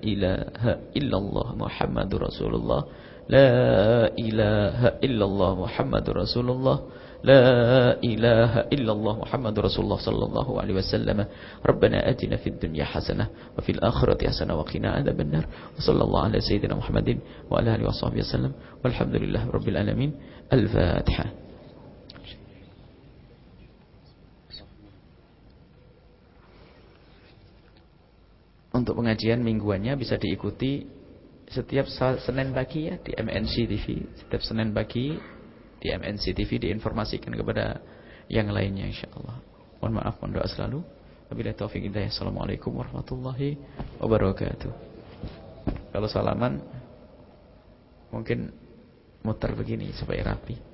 ilaha illallah Muhammadur Rasulullah la ilaha illallah Muhammadur Rasulullah la ilaha illallah Muhammadur Rasulullah sallallahu alaihi wasallam Rabbana atina fid dunya hasanah wa fil akhirati hasanah wa qina adzabannar wa sallallahu ala sayyidina Muhammadin wa ala alihi washabbihi wasallam walhamdulillahi rabbil alamin al-fatihah untuk pengajian mingguannya bisa diikuti setiap Senin pagi ya di MNC TV. Setiap Senin pagi di MNC TV diinformasikan kepada yang lainnya insyaallah. Mohon maaf, mohon doa selalu. Wabillahi taufiq hidayah. Assalamualaikum warahmatullahi wabarakatuh. Kalau salaman mungkin muter begini supaya rapi.